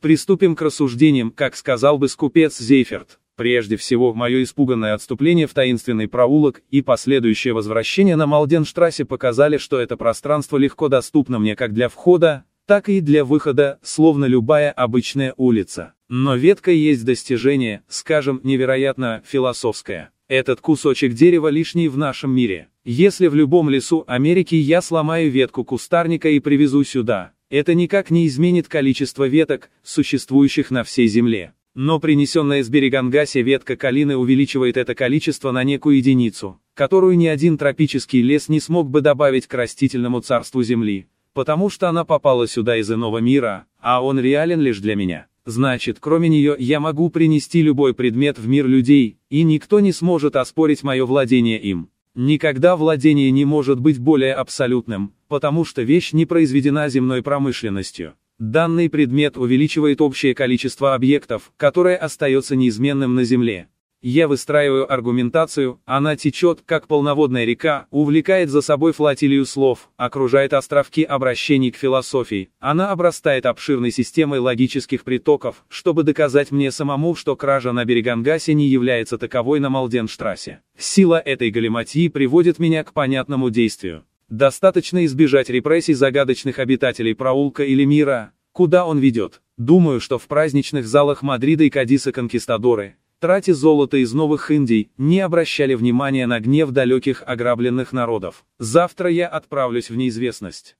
Приступим к рассуждениям, как сказал бы скупец Зейферт. Прежде всего, мое испуганное отступление в таинственный проулок и последующее возвращение на Малденштрассе показали, что это пространство легко доступно мне как для входа, так и для выхода, словно любая обычная улица. Но ветка есть достижение, скажем, невероятно философское. Этот кусочек дерева лишний в нашем мире. Если в любом лесу Америки я сломаю ветку кустарника и привезу сюда, это никак не изменит количество веток, существующих на всей Земле. Но принесенная из Берегангаси ветка калины увеличивает это количество на некую единицу, которую ни один тропический лес не смог бы добавить к растительному царству Земли, потому что она попала сюда из иного мира, а он реален лишь для меня. Значит, кроме нее я могу принести любой предмет в мир людей, и никто не сможет оспорить мое владение им. Никогда владение не может быть более абсолютным, потому что вещь не произведена земной промышленностью. Данный предмет увеличивает общее количество объектов, которое остается неизменным на Земле. Я выстраиваю аргументацию, она течет, как полноводная река, увлекает за собой флотилию слов, окружает островки обращений к философии, она обрастает обширной системой логических притоков, чтобы доказать мне самому, что кража на Берегангасе не является таковой на Малденштрассе. Сила этой галиматьи приводит меня к понятному действию. Достаточно избежать репрессий загадочных обитателей проулка или мира, куда он ведет. Думаю, что в праздничных залах Мадрида и Кадиса конкистадоры, тратя золото из новых Индий, не обращали внимания на гнев далеких ограбленных народов. Завтра я отправлюсь в неизвестность.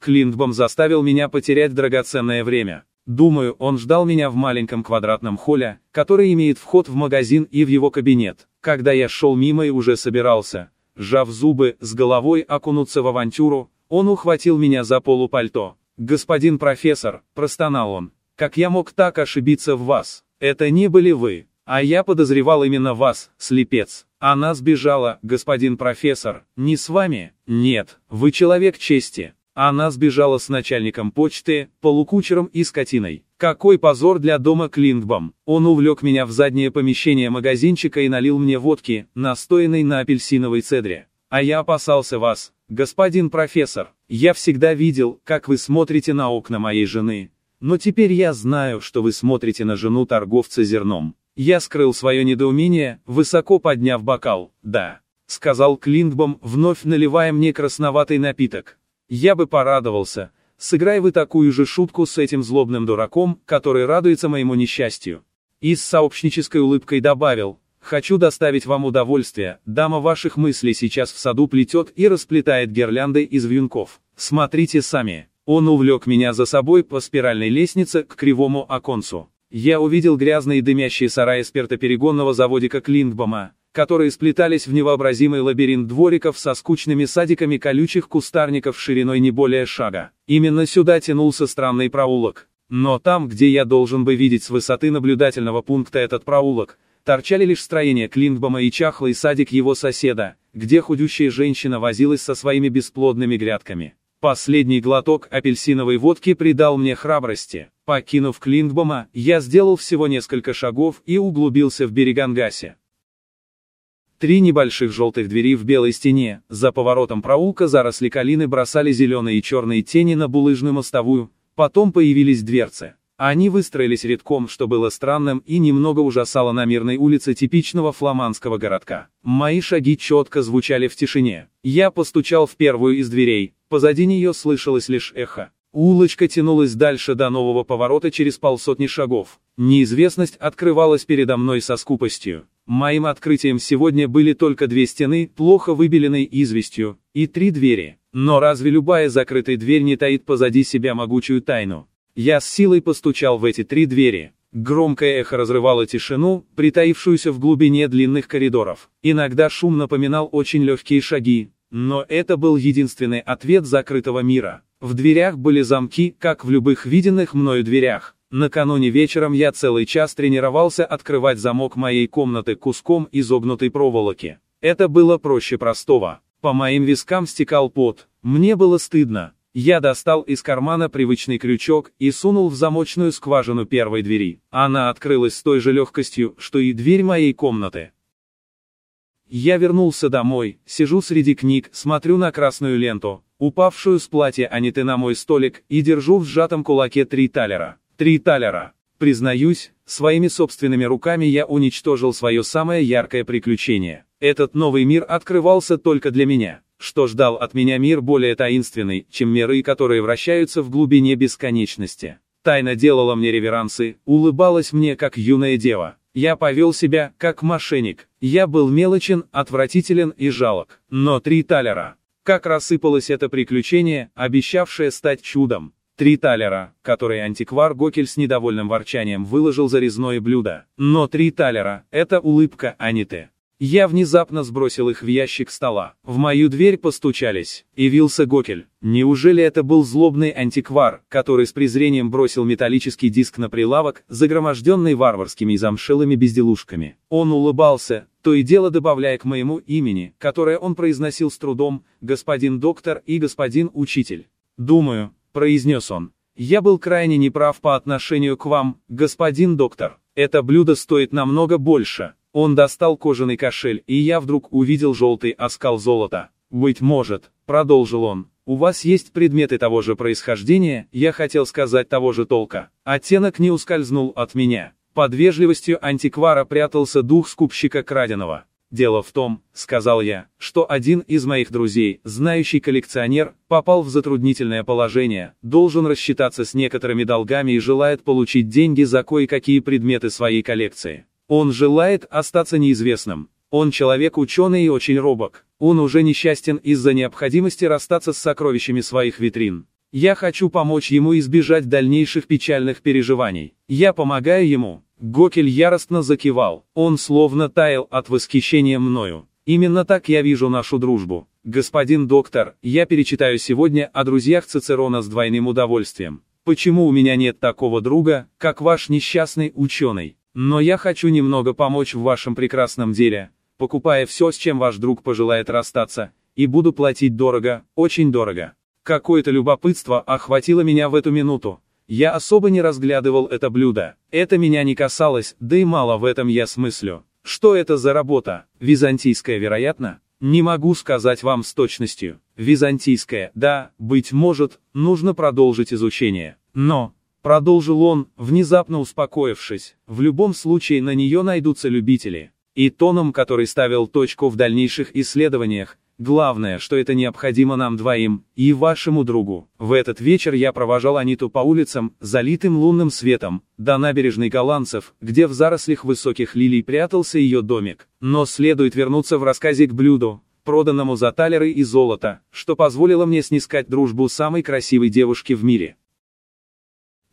Клинтбом заставил меня потерять драгоценное время. Думаю, он ждал меня в маленьком квадратном холле, который имеет вход в магазин и в его кабинет. Когда я шел мимо и уже собирался, сжав зубы, с головой окунуться в авантюру, он ухватил меня за полупальто. «Господин профессор», — простонал он, — «как я мог так ошибиться в вас?» Это не были вы. А я подозревал именно вас, слепец. Она сбежала, господин профессор. Не с вами? Нет, вы человек чести. Она сбежала с начальником почты, полукучером и скотиной. Какой позор для дома Клингбом. Он увлек меня в заднее помещение магазинчика и налил мне водки, настоянной на апельсиновой цедре. А я опасался вас, господин профессор. Я всегда видел, как вы смотрите на окна моей жены, но теперь я знаю, что вы смотрите на жену торговца зерном. Я скрыл свое недоумение, высоко подняв бокал. Да, сказал Клинтбом, вновь наливая мне красноватый напиток. Я бы порадовался, сыграй вы такую же шутку с этим злобным дураком, который радуется моему несчастью. И с сообщнической улыбкой добавил, Хочу доставить вам удовольствие, дама ваших мыслей сейчас в саду плетет и расплетает гирлянды из вьюнков. Смотрите сами. Он увлек меня за собой по спиральной лестнице к кривому оконцу. Я увидел грязные дымящие сараи спиртоперегонного заводика Клингбома, которые сплетались в невообразимый лабиринт двориков со скучными садиками колючих кустарников шириной не более шага. Именно сюда тянулся странный проулок. Но там, где я должен бы видеть с высоты наблюдательного пункта этот проулок, торчали лишь строения Клингбома и чахлый садик его соседа, где худющая женщина возилась со своими бесплодными грядками. Последний глоток апельсиновой водки придал мне храбрости. Покинув Клингбома, я сделал всего несколько шагов и углубился в Берегангасе. Три небольших желтых двери в белой стене, за поворотом проулка заросли калины бросали зеленые и черные тени на булыжную мостовую, потом появились дверцы. Они выстроились редком, что было странным и немного ужасало на мирной улице типичного фламандского городка. Мои шаги четко звучали в тишине. Я постучал в первую из дверей, позади нее слышалось лишь эхо. Улочка тянулась дальше до нового поворота через полсотни шагов. Неизвестность открывалась передо мной со скупостью. Моим открытием сегодня были только две стены, плохо выбеленной известью, и три двери. Но разве любая закрытая дверь не таит позади себя могучую тайну? Я с силой постучал в эти три двери. Громкое эхо разрывало тишину, притаившуюся в глубине длинных коридоров. Иногда шум напоминал очень легкие шаги, но это был единственный ответ закрытого мира. В дверях были замки, как в любых виденных мною дверях. Накануне вечером я целый час тренировался открывать замок моей комнаты куском изогнутой проволоки. Это было проще простого. По моим вискам стекал пот. Мне было стыдно. Я достал из кармана привычный крючок и сунул в замочную скважину первой двери. Она открылась с той же легкостью, что и дверь моей комнаты. Я вернулся домой, сижу среди книг, смотрю на красную ленту, упавшую с платья Аниты на мой столик, и держу в сжатом кулаке три талера. Три талера. Признаюсь, своими собственными руками я уничтожил свое самое яркое приключение. Этот новый мир открывался только для меня что ждал от меня мир более таинственный, чем миры, которые вращаются в глубине бесконечности. Тайна делала мне реверансы, улыбалась мне как юная дева. Я повел себя, как мошенник. Я был мелочен, отвратителен и жалок. Но три талера. Как рассыпалось это приключение, обещавшее стать чудом. Три талера, которые антиквар Гокель с недовольным ворчанием выложил за резное блюдо. Но три талера – это улыбка, а не ты. Я внезапно сбросил их в ящик стола. В мою дверь постучались. Явился Гокель. Неужели это был злобный антиквар, который с презрением бросил металлический диск на прилавок, загроможденный варварскими и замшелыми безделушками? Он улыбался, то и дело добавляя к моему имени, которое он произносил с трудом, господин доктор и господин учитель. Думаю, произнес он. Я был крайне неправ по отношению к вам, господин доктор. Это блюдо стоит намного больше. Он достал кожаный кошель, и я вдруг увидел желтый оскал золота. Быть может, продолжил он, у вас есть предметы того же происхождения, я хотел сказать того же толка. Оттенок не ускользнул от меня. Под вежливостью антиквара прятался дух скупщика краденого. Дело в том, сказал я, что один из моих друзей, знающий коллекционер, попал в затруднительное положение, должен рассчитаться с некоторыми долгами и желает получить деньги за кое-какие предметы своей коллекции. Он желает остаться неизвестным. Он человек ученый и очень робок. Он уже несчастен из-за необходимости расстаться с сокровищами своих витрин. Я хочу помочь ему избежать дальнейших печальных переживаний. Я помогаю ему, Гокель яростно закивал, он словно таял от восхищения мною. Именно так я вижу нашу дружбу. Господин доктор, я перечитаю сегодня о друзьях Цицерона с двойным удовольствием. Почему у меня нет такого друга, как ваш несчастный ученый? Но я хочу немного помочь в вашем прекрасном деле, покупая все, с чем ваш друг пожелает расстаться, и буду платить дорого, очень дорого. Какое-то любопытство охватило меня в эту минуту. Я особо не разглядывал это блюдо. Это меня не касалось, да и мало в этом я смыслю. Что это за работа? Византийская, вероятно? Не могу сказать вам с точностью. Византийская, да, быть может, нужно продолжить изучение. Но, продолжил он, внезапно успокоившись, в любом случае на нее найдутся любители. И тоном, который ставил точку в дальнейших исследованиях, Главное, что это необходимо нам двоим, и вашему другу. В этот вечер я провожал Аниту по улицам, залитым лунным светом, до набережной Голландцев, где в зарослях высоких лилий прятался ее домик. Но следует вернуться в рассказе к блюду, проданному за талеры и золото, что позволило мне снискать дружбу самой красивой девушки в мире.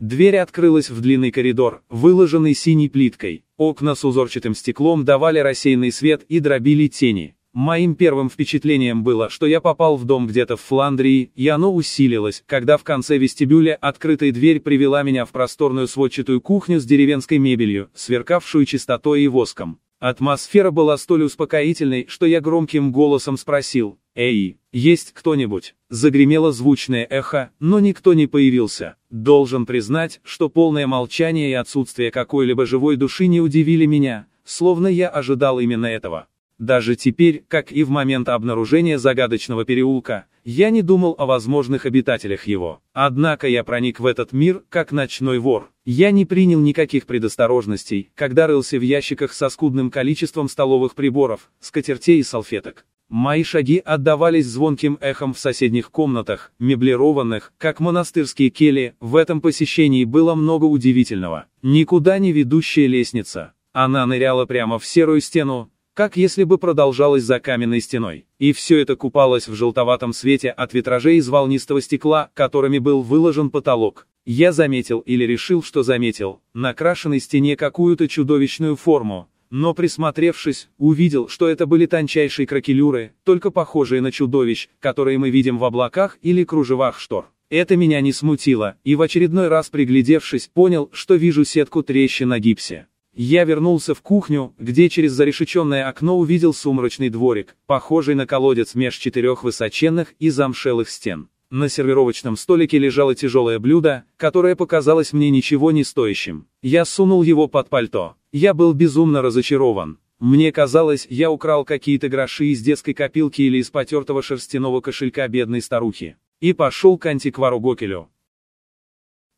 Дверь открылась в длинный коридор, выложенный синей плиткой. Окна с узорчатым стеклом давали рассеянный свет и дробили тени. Моим первым впечатлением было, что я попал в дом где-то в Фландрии, и оно усилилось, когда в конце вестибюля открытая дверь привела меня в просторную сводчатую кухню с деревенской мебелью, сверкавшую чистотой и воском. Атмосфера была столь успокоительной, что я громким голосом спросил, «Эй, есть кто-нибудь?» Загремело звучное эхо, но никто не появился. Должен признать, что полное молчание и отсутствие какой-либо живой души не удивили меня, словно я ожидал именно этого. Даже теперь, как и в момент обнаружения загадочного переулка, я не думал о возможных обитателях его. Однако я проник в этот мир, как ночной вор. Я не принял никаких предосторожностей, когда рылся в ящиках со скудным количеством столовых приборов, скатертей и салфеток. Мои шаги отдавались звонким эхом в соседних комнатах, меблированных, как монастырские кельи, в этом посещении было много удивительного. Никуда не ведущая лестница. Она ныряла прямо в серую стену, как если бы продолжалось за каменной стеной. И все это купалось в желтоватом свете от витражей из волнистого стекла, которыми был выложен потолок. Я заметил или решил, что заметил, на крашенной стене какую-то чудовищную форму, но присмотревшись, увидел, что это были тончайшие кракелюры, только похожие на чудовищ, которые мы видим в облаках или кружевах штор. Это меня не смутило, и в очередной раз приглядевшись, понял, что вижу сетку трещин на гипсе. Я вернулся в кухню, где через зарешеченное окно увидел сумрачный дворик, похожий на колодец меж четырех высоченных и замшелых стен. На сервировочном столике лежало тяжелое блюдо, которое показалось мне ничего не стоящим. Я сунул его под пальто. Я был безумно разочарован. Мне казалось, я украл какие-то гроши из детской копилки или из потертого шерстяного кошелька бедной старухи. И пошел к антиквару Гокелю.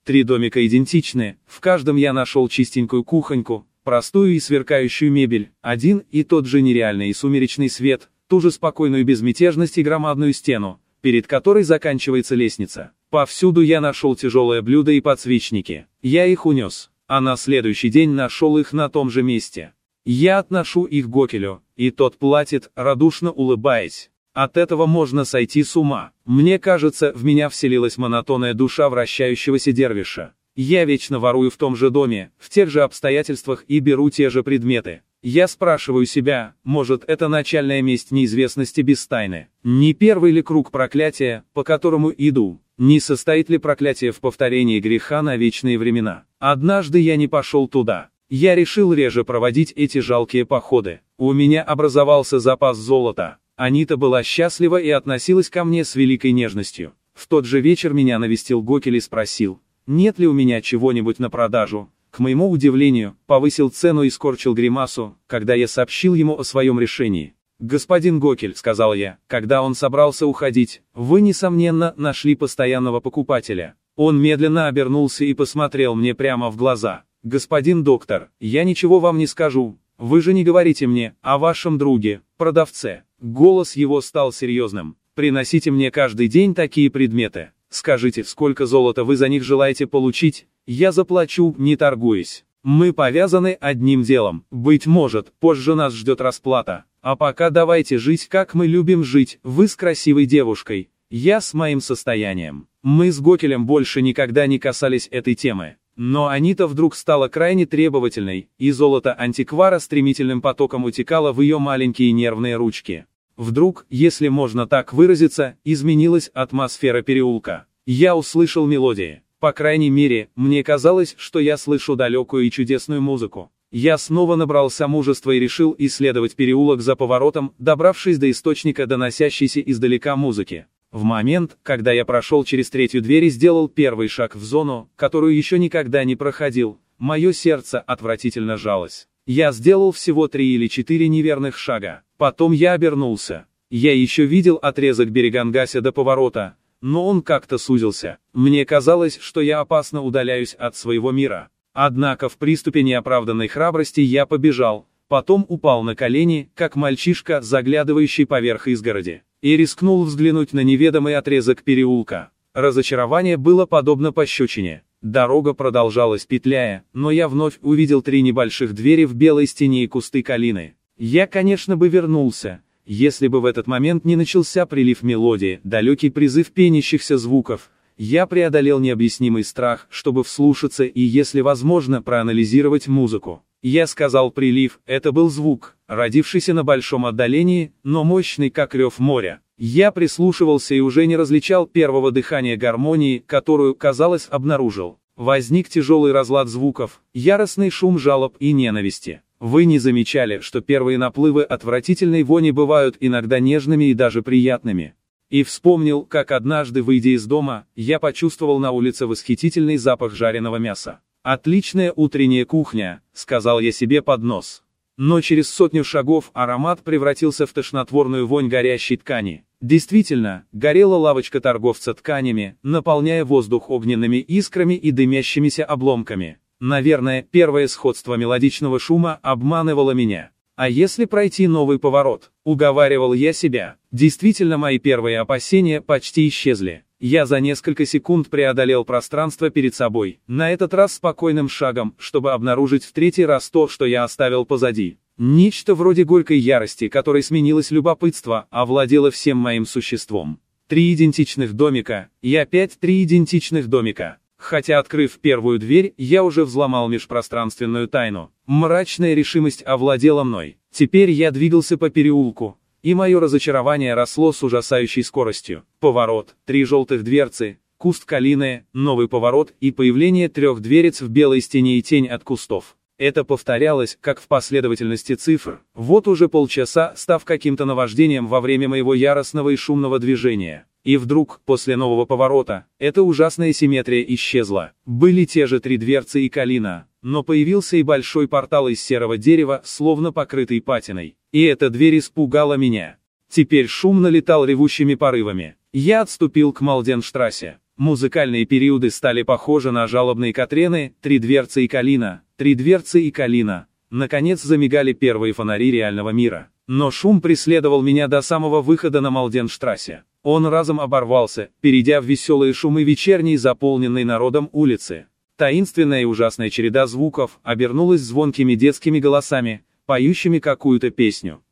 Три домика идентичны, в каждом я нашел чистенькую кухоньку, простую и сверкающую мебель, один и тот же нереальный и сумеречный свет, ту же спокойную безмятежность и громадную стену, перед которой заканчивается лестница. Повсюду я нашел тяжелое блюдо и подсвечники. Я их унес, а на следующий день нашел их на том же месте. Я отношу их Гокелю, и тот платит, радушно улыбаясь. От этого можно сойти с ума. Мне кажется, в меня вселилась монотонная душа вращающегося дервиша. Я вечно ворую в том же доме, в тех же обстоятельствах и беру те же предметы. Я спрашиваю себя, может это начальная месть неизвестности без тайны? Не первый ли круг проклятия, по которому иду? Не состоит ли проклятие в повторении греха на вечные времена? Однажды я не пошел туда. Я решил реже проводить эти жалкие походы. У меня образовался запас золота. Анита была счастлива и относилась ко мне с великой нежностью. В тот же вечер меня навестил Гокель и спросил, нет ли у меня чего-нибудь на продажу. К моему удивлению, повысил цену и скорчил гримасу, когда я сообщил ему о своем решении. «Господин Гокель», — сказал я, когда он собрался уходить, — «вы, несомненно, нашли постоянного покупателя». Он медленно обернулся и посмотрел мне прямо в глаза. «Господин доктор, я ничего вам не скажу. Вы же не говорите мне о вашем друге, продавце». Голос его стал серьезным. «Приносите мне каждый день такие предметы. Скажите, сколько золота вы за них желаете получить, я заплачу, не торгуясь. Мы повязаны одним делом, быть может, позже нас ждет расплата. А пока давайте жить, как мы любим жить, вы с красивой девушкой, я с моим состоянием. Мы с Гокелем больше никогда не касались этой темы. Но Анита вдруг стала крайне требовательной, и золото антиквара стремительным потоком утекало в ее маленькие нервные ручки. Вдруг, если можно так выразиться, изменилась атмосфера переулка. Я услышал мелодии. По крайней мере, мне казалось, что я слышу далекую и чудесную музыку. Я снова набрался мужества и решил исследовать переулок за поворотом, добравшись до источника доносящейся издалека музыки. В момент, когда я прошел через третью дверь и сделал первый шаг в зону, которую еще никогда не проходил, мое сердце отвратительно жалось. Я сделал всего три или четыре неверных шага. Потом я обернулся. Я еще видел отрезок Берегангася до поворота, но он как-то сузился. Мне казалось, что я опасно удаляюсь от своего мира. Однако в приступе неоправданной храбрости я побежал, потом упал на колени, как мальчишка, заглядывающий поверх изгороди, и рискнул взглянуть на неведомый отрезок переулка. Разочарование было подобно пощечине. Дорога продолжалась петляя, но я вновь увидел три небольших двери в белой стене и кусты калины. Я, конечно, бы вернулся, если бы в этот момент не начался прилив мелодии, далекий призыв пенящихся звуков. Я преодолел необъяснимый страх, чтобы вслушаться и, если возможно, проанализировать музыку. Я сказал прилив, это был звук, родившийся на большом отдалении, но мощный как рев моря. Я прислушивался и уже не различал первого дыхания гармонии, которую, казалось, обнаружил. Возник тяжелый разлад звуков, яростный шум жалоб и ненависти. Вы не замечали, что первые наплывы отвратительной вони бывают иногда нежными и даже приятными. И вспомнил, как однажды, выйдя из дома, я почувствовал на улице восхитительный запах жареного мяса. «Отличная утренняя кухня», — сказал я себе под нос. Но через сотню шагов аромат превратился в тошнотворную вонь горящей ткани. Действительно, горела лавочка торговца тканями, наполняя воздух огненными искрами и дымящимися обломками. Наверное, первое сходство мелодичного шума обманывало меня. А если пройти новый поворот? Уговаривал я себя. Действительно, мои первые опасения почти исчезли. Я за несколько секунд преодолел пространство перед собой, на этот раз спокойным шагом, чтобы обнаружить в третий раз то, что я оставил позади. Нечто вроде горькой ярости, которой сменилось любопытство, овладело всем моим существом. Три идентичных домика, и опять три идентичных домика. Хотя, открыв первую дверь, я уже взломал межпространственную тайну. Мрачная решимость овладела мной. Теперь я двигался по переулку, и мое разочарование росло с ужасающей скоростью. Поворот, три желтых дверцы, куст калины, новый поворот и появление трех дверец в белой стене и тень от кустов. Это повторялось, как в последовательности цифр. Вот уже полчаса, став каким-то наваждением во время моего яростного и шумного движения. И вдруг, после нового поворота, эта ужасная симметрия исчезла. Были те же три дверцы и калина, но появился и большой портал из серого дерева, словно покрытый патиной. И эта дверь испугала меня. Теперь шум налетал ревущими порывами. Я отступил к Малденштрассе. Музыкальные периоды стали похожи на жалобные катрены, три дверцы и калина, три дверцы и калина. Наконец замигали первые фонари реального мира. Но шум преследовал меня до самого выхода на Малденштрассе. Он разом оборвался, перейдя в веселые шумы вечерней, заполненной народом улицы. Таинственная и ужасная череда звуков обернулась звонкими детскими голосами, поющими какую-то песню.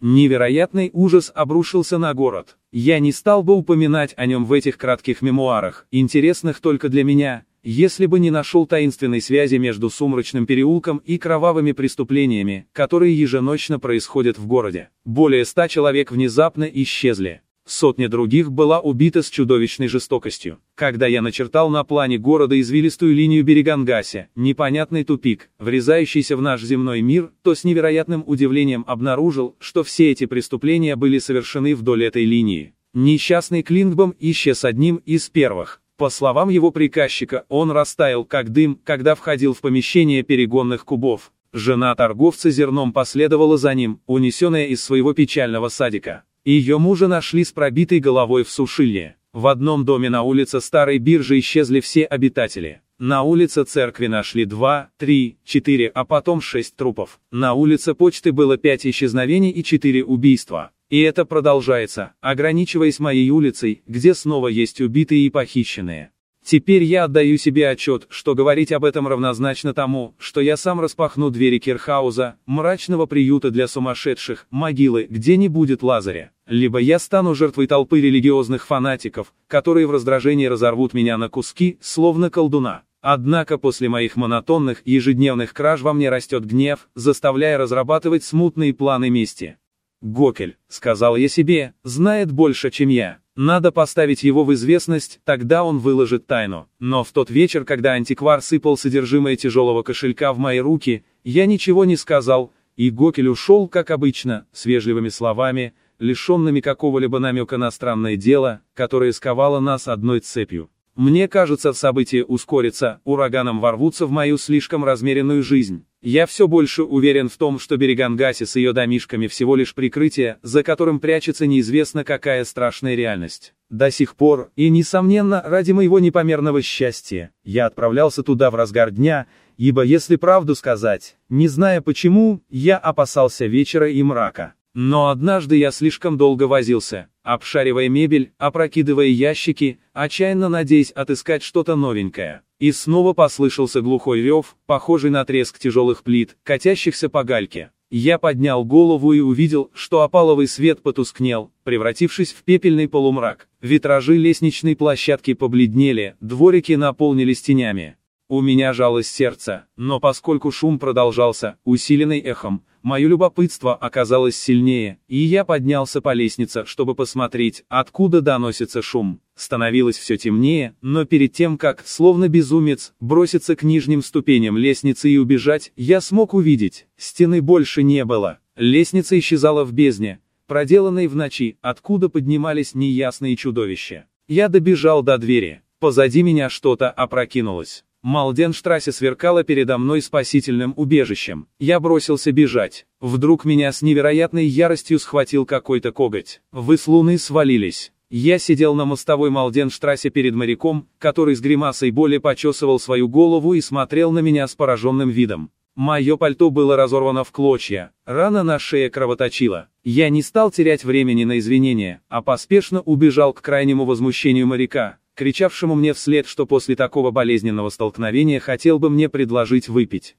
Невероятный ужас обрушился на город. Я не стал бы упоминать о нем в этих кратких мемуарах, интересных только для меня, если бы не нашел таинственной связи между Сумрачным переулком и кровавыми преступлениями, которые еженочно происходят в городе. Более ста человек внезапно исчезли. Сотня других была убита с чудовищной жестокостью. Когда я начертал на плане города извилистую линию Берегангаси, непонятный тупик, врезающийся в наш земной мир, то с невероятным удивлением обнаружил, что все эти преступления были совершены вдоль этой линии. Несчастный Клингбом исчез одним из первых. По словам его приказчика, он растаял как дым, когда входил в помещение перегонных кубов. Жена торговца зерном последовала за ним, унесенная из своего печального садика. Ее мужа нашли с пробитой головой в сушильне. В одном доме на улице Старой биржи исчезли все обитатели. На улице церкви нашли два, три, четыре, а потом шесть трупов. На улице почты было пять исчезновений и четыре убийства. И это продолжается, ограничиваясь моей улицей, где снова есть убитые и похищенные. Теперь я отдаю себе отчет, что говорить об этом равнозначно тому, что я сам распахну двери Кирхауза, мрачного приюта для сумасшедших, могилы, где не будет Лазаря. Либо я стану жертвой толпы религиозных фанатиков, которые в раздражении разорвут меня на куски, словно колдуна. Однако после моих монотонных ежедневных краж во мне растет гнев, заставляя разрабатывать смутные планы мести. Гокель, сказал я себе, знает больше, чем я. Надо поставить его в известность, тогда он выложит тайну. Но в тот вечер, когда антиквар сыпал содержимое тяжелого кошелька в мои руки, я ничего не сказал, и Гокель ушел, как обычно, с вежливыми словами, лишенными какого-либо намека на странное дело, которое сковало нас одной цепью. Мне кажется, события ускорятся, ураганом ворвутся в мою слишком размеренную жизнь. Я все больше уверен в том, что Берегангаси с ее домишками всего лишь прикрытие, за которым прячется неизвестно какая страшная реальность. До сих пор, и несомненно, ради моего непомерного счастья, я отправлялся туда в разгар дня, ибо если правду сказать, не зная почему, я опасался вечера и мрака. Но однажды я слишком долго возился, обшаривая мебель, опрокидывая ящики, отчаянно надеясь отыскать что-то новенькое. И снова послышался глухой рев, похожий на треск тяжелых плит, катящихся по гальке. Я поднял голову и увидел, что опаловый свет потускнел, превратившись в пепельный полумрак. Витражи лестничной площадки побледнели, дворики наполнились тенями. У меня жалось сердце, но поскольку шум продолжался, усиленный эхом, мое любопытство оказалось сильнее, и я поднялся по лестнице, чтобы посмотреть, откуда доносится шум. Становилось все темнее, но перед тем как, словно безумец, броситься к нижним ступеням лестницы и убежать, я смог увидеть, стены больше не было. Лестница исчезала в бездне, проделанной в ночи, откуда поднимались неясные чудовища. Я добежал до двери, позади меня что-то опрокинулось. Малденштрассе сверкала передо мной спасительным убежищем. Я бросился бежать. Вдруг меня с невероятной яростью схватил какой-то коготь. Вы с луны свалились. Я сидел на мостовой Малденштрассе перед моряком, который с гримасой боли почесывал свою голову и смотрел на меня с пораженным видом. Мое пальто было разорвано в клочья, рана на шее кровоточила. Я не стал терять времени на извинения, а поспешно убежал к крайнему возмущению моряка, кричавшему мне вслед, что после такого болезненного столкновения хотел бы мне предложить выпить.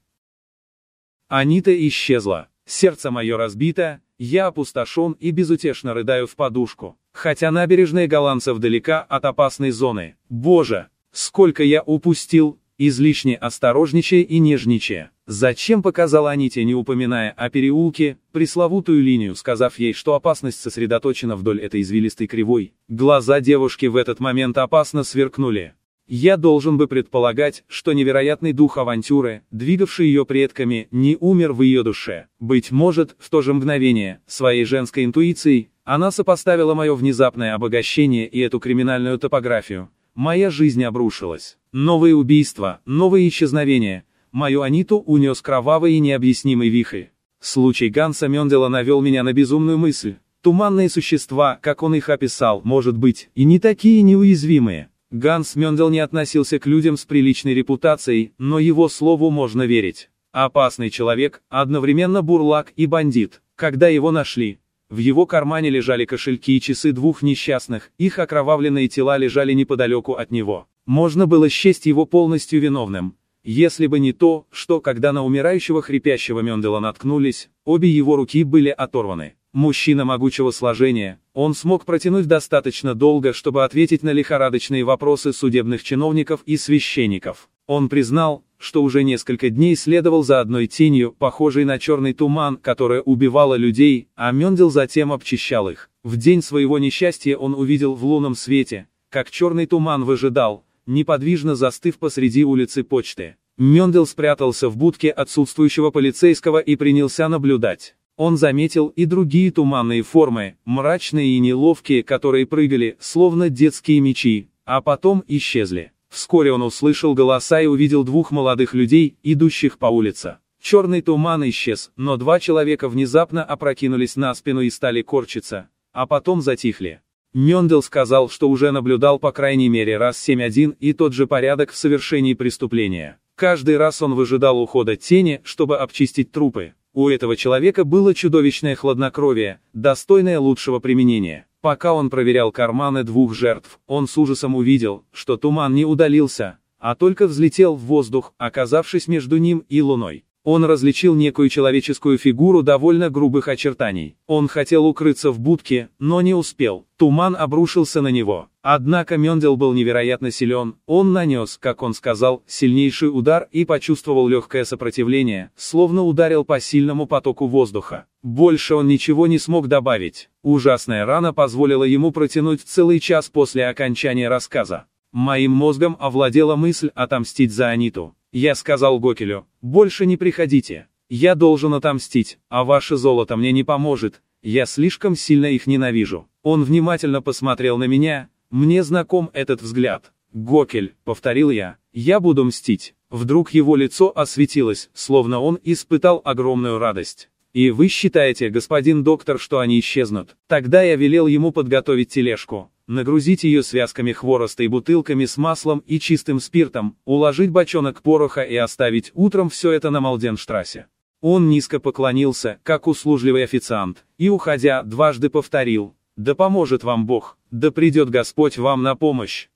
Анита исчезла. Сердце мое разбито, я опустошен и безутешно рыдаю в подушку. Хотя набережная голландцев далека от опасной зоны. Боже, сколько я упустил, излишне осторожничая и нежничая. Зачем показал Аните, не упоминая о переулке, пресловутую линию, сказав ей, что опасность сосредоточена вдоль этой извилистой кривой? Глаза девушки в этот момент опасно сверкнули. Я должен бы предполагать, что невероятный дух авантюры, двигавший ее предками, не умер в ее душе. Быть может, в то же мгновение, своей женской интуицией, она сопоставила мое внезапное обогащение и эту криминальную топографию. Моя жизнь обрушилась. Новые убийства, новые исчезновения. Мою Аниту унес кровавый и необъяснимый вихрь. Случай Ганса Мендела навел меня на безумную мысль. Туманные существа, как он их описал, может быть, и не такие неуязвимые. Ганс Мендел не относился к людям с приличной репутацией, но его слову можно верить. Опасный человек, одновременно бурлак и бандит. Когда его нашли, в его кармане лежали кошельки и часы двух несчастных, их окровавленные тела лежали неподалеку от него. Можно было счесть его полностью виновным. Если бы не то, что, когда на умирающего хрипящего Мендела наткнулись, обе его руки были оторваны. Мужчина могучего сложения, он смог протянуть достаточно долго, чтобы ответить на лихорадочные вопросы судебных чиновников и священников. Он признал, что уже несколько дней следовал за одной тенью, похожей на черный туман, которая убивала людей, а Мендел затем обчищал их. В день своего несчастья он увидел в лунном свете, как черный туман выжидал, неподвижно застыв посреди улицы почты. Мендел спрятался в будке отсутствующего полицейского и принялся наблюдать. Он заметил и другие туманные формы, мрачные и неловкие, которые прыгали, словно детские мечи, а потом исчезли. Вскоре он услышал голоса и увидел двух молодых людей, идущих по улице. Черный туман исчез, но два человека внезапно опрокинулись на спину и стали корчиться, а потом затихли. Мендел сказал, что уже наблюдал по крайней мере раз 7-1 и тот же порядок в совершении преступления. Каждый раз он выжидал ухода тени, чтобы обчистить трупы. У этого человека было чудовищное хладнокровие, достойное лучшего применения. Пока он проверял карманы двух жертв, он с ужасом увидел, что туман не удалился, а только взлетел в воздух, оказавшись между ним и луной. Он различил некую человеческую фигуру довольно грубых очертаний. Он хотел укрыться в будке, но не успел. Туман обрушился на него. Однако Мендел был невероятно силен. Он нанес, как он сказал, сильнейший удар и почувствовал легкое сопротивление, словно ударил по сильному потоку воздуха. Больше он ничего не смог добавить. Ужасная рана позволила ему протянуть целый час после окончания рассказа. Моим мозгом овладела мысль отомстить за Аниту. Я сказал Гокелю, больше не приходите. Я должен отомстить, а ваше золото мне не поможет, я слишком сильно их ненавижу. Он внимательно посмотрел на меня, мне знаком этот взгляд. Гокель, повторил я, я буду мстить. Вдруг его лицо осветилось, словно он испытал огромную радость. И вы считаете, господин доктор, что они исчезнут? Тогда я велел ему подготовить тележку нагрузить ее связками хвороста и бутылками с маслом и чистым спиртом, уложить бочонок пороха и оставить утром все это на Малденштрассе. Он низко поклонился, как услужливый официант, и, уходя, дважды повторил, «Да поможет вам Бог, да придет Господь вам на помощь».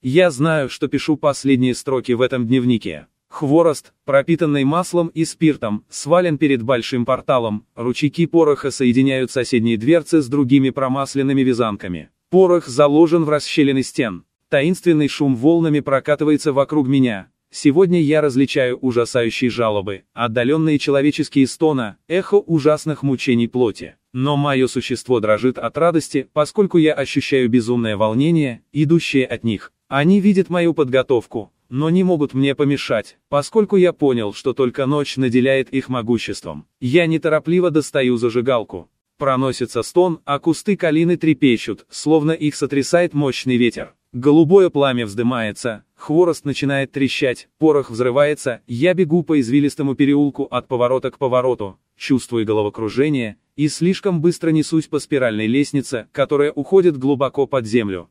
Я знаю, что пишу последние строки в этом дневнике. Хворост, пропитанный маслом и спиртом, свален перед большим порталом, ручейки пороха соединяют соседние дверцы с другими промасленными вязанками. Порох заложен в расщелины стен. Таинственный шум волнами прокатывается вокруг меня. Сегодня я различаю ужасающие жалобы, отдаленные человеческие стона, эхо ужасных мучений плоти. Но мое существо дрожит от радости, поскольку я ощущаю безумное волнение, идущее от них. Они видят мою подготовку, но не могут мне помешать, поскольку я понял, что только ночь наделяет их могуществом. Я неторопливо достаю зажигалку. Проносится стон, а кусты калины трепещут, словно их сотрясает мощный ветер. Голубое пламя вздымается, хворост начинает трещать, порох взрывается, я бегу по извилистому переулку от поворота к повороту, чувствую головокружение, и слишком быстро несусь по спиральной лестнице, которая уходит глубоко под землю.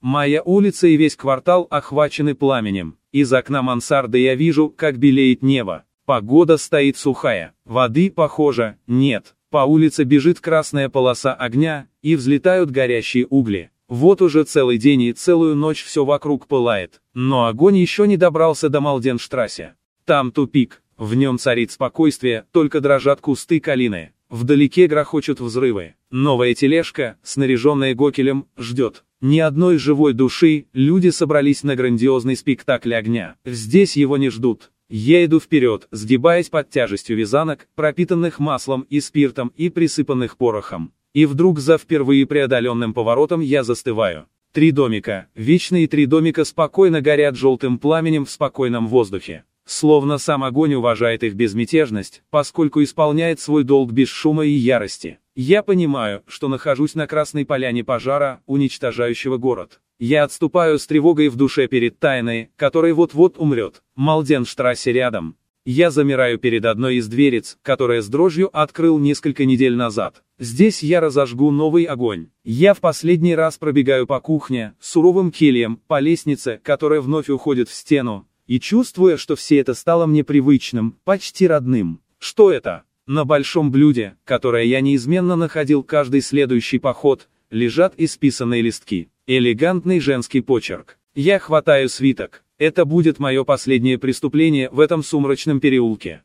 Моя улица и весь квартал охвачены пламенем. Из окна мансарды я вижу, как белеет небо. Погода стоит сухая. Воды, похоже, нет. По улице бежит красная полоса огня, и взлетают горящие угли. Вот уже целый день и целую ночь все вокруг пылает. Но огонь еще не добрался до Малденштрассе. Там тупик. В нем царит спокойствие, только дрожат кусты калины. Вдалеке грохочут взрывы. Новая тележка, снаряженная Гокелем, ждет. Ни одной живой души, люди собрались на грандиозный спектакль огня. Здесь его не ждут. Я иду вперед, сгибаясь под тяжестью вязанок, пропитанных маслом и спиртом и присыпанных порохом. И вдруг за впервые преодоленным поворотом я застываю. Три домика, вечные три домика спокойно горят желтым пламенем в спокойном воздухе. Словно сам огонь уважает их безмятежность, поскольку исполняет свой долг без шума и ярости. Я понимаю, что нахожусь на красной поляне пожара, уничтожающего город. Я отступаю с тревогой в душе перед тайной, которая вот-вот умрет. Малденштрассе рядом. Я замираю перед одной из дверец, которая с дрожью открыл несколько недель назад. Здесь я разожгу новый огонь. Я в последний раз пробегаю по кухне, суровым кельям, по лестнице, которая вновь уходит в стену, и чувствуя, что все это стало мне привычным, почти родным. Что это? На большом блюде, которое я неизменно находил каждый следующий поход, лежат исписанные листки. Элегантный женский почерк. Я хватаю свиток. Это будет мое последнее преступление в этом сумрачном переулке.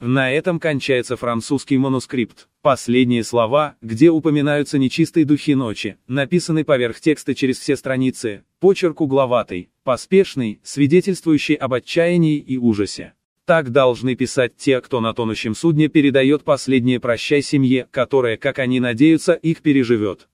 На этом кончается французский манускрипт. Последние слова, где упоминаются нечистые духи ночи, написаны поверх текста через все страницы, почерк угловатый, поспешный, свидетельствующий об отчаянии и ужасе. Так должны писать те, кто на тонущем судне передает последнее прощай семье, которая, как они надеются, их переживет.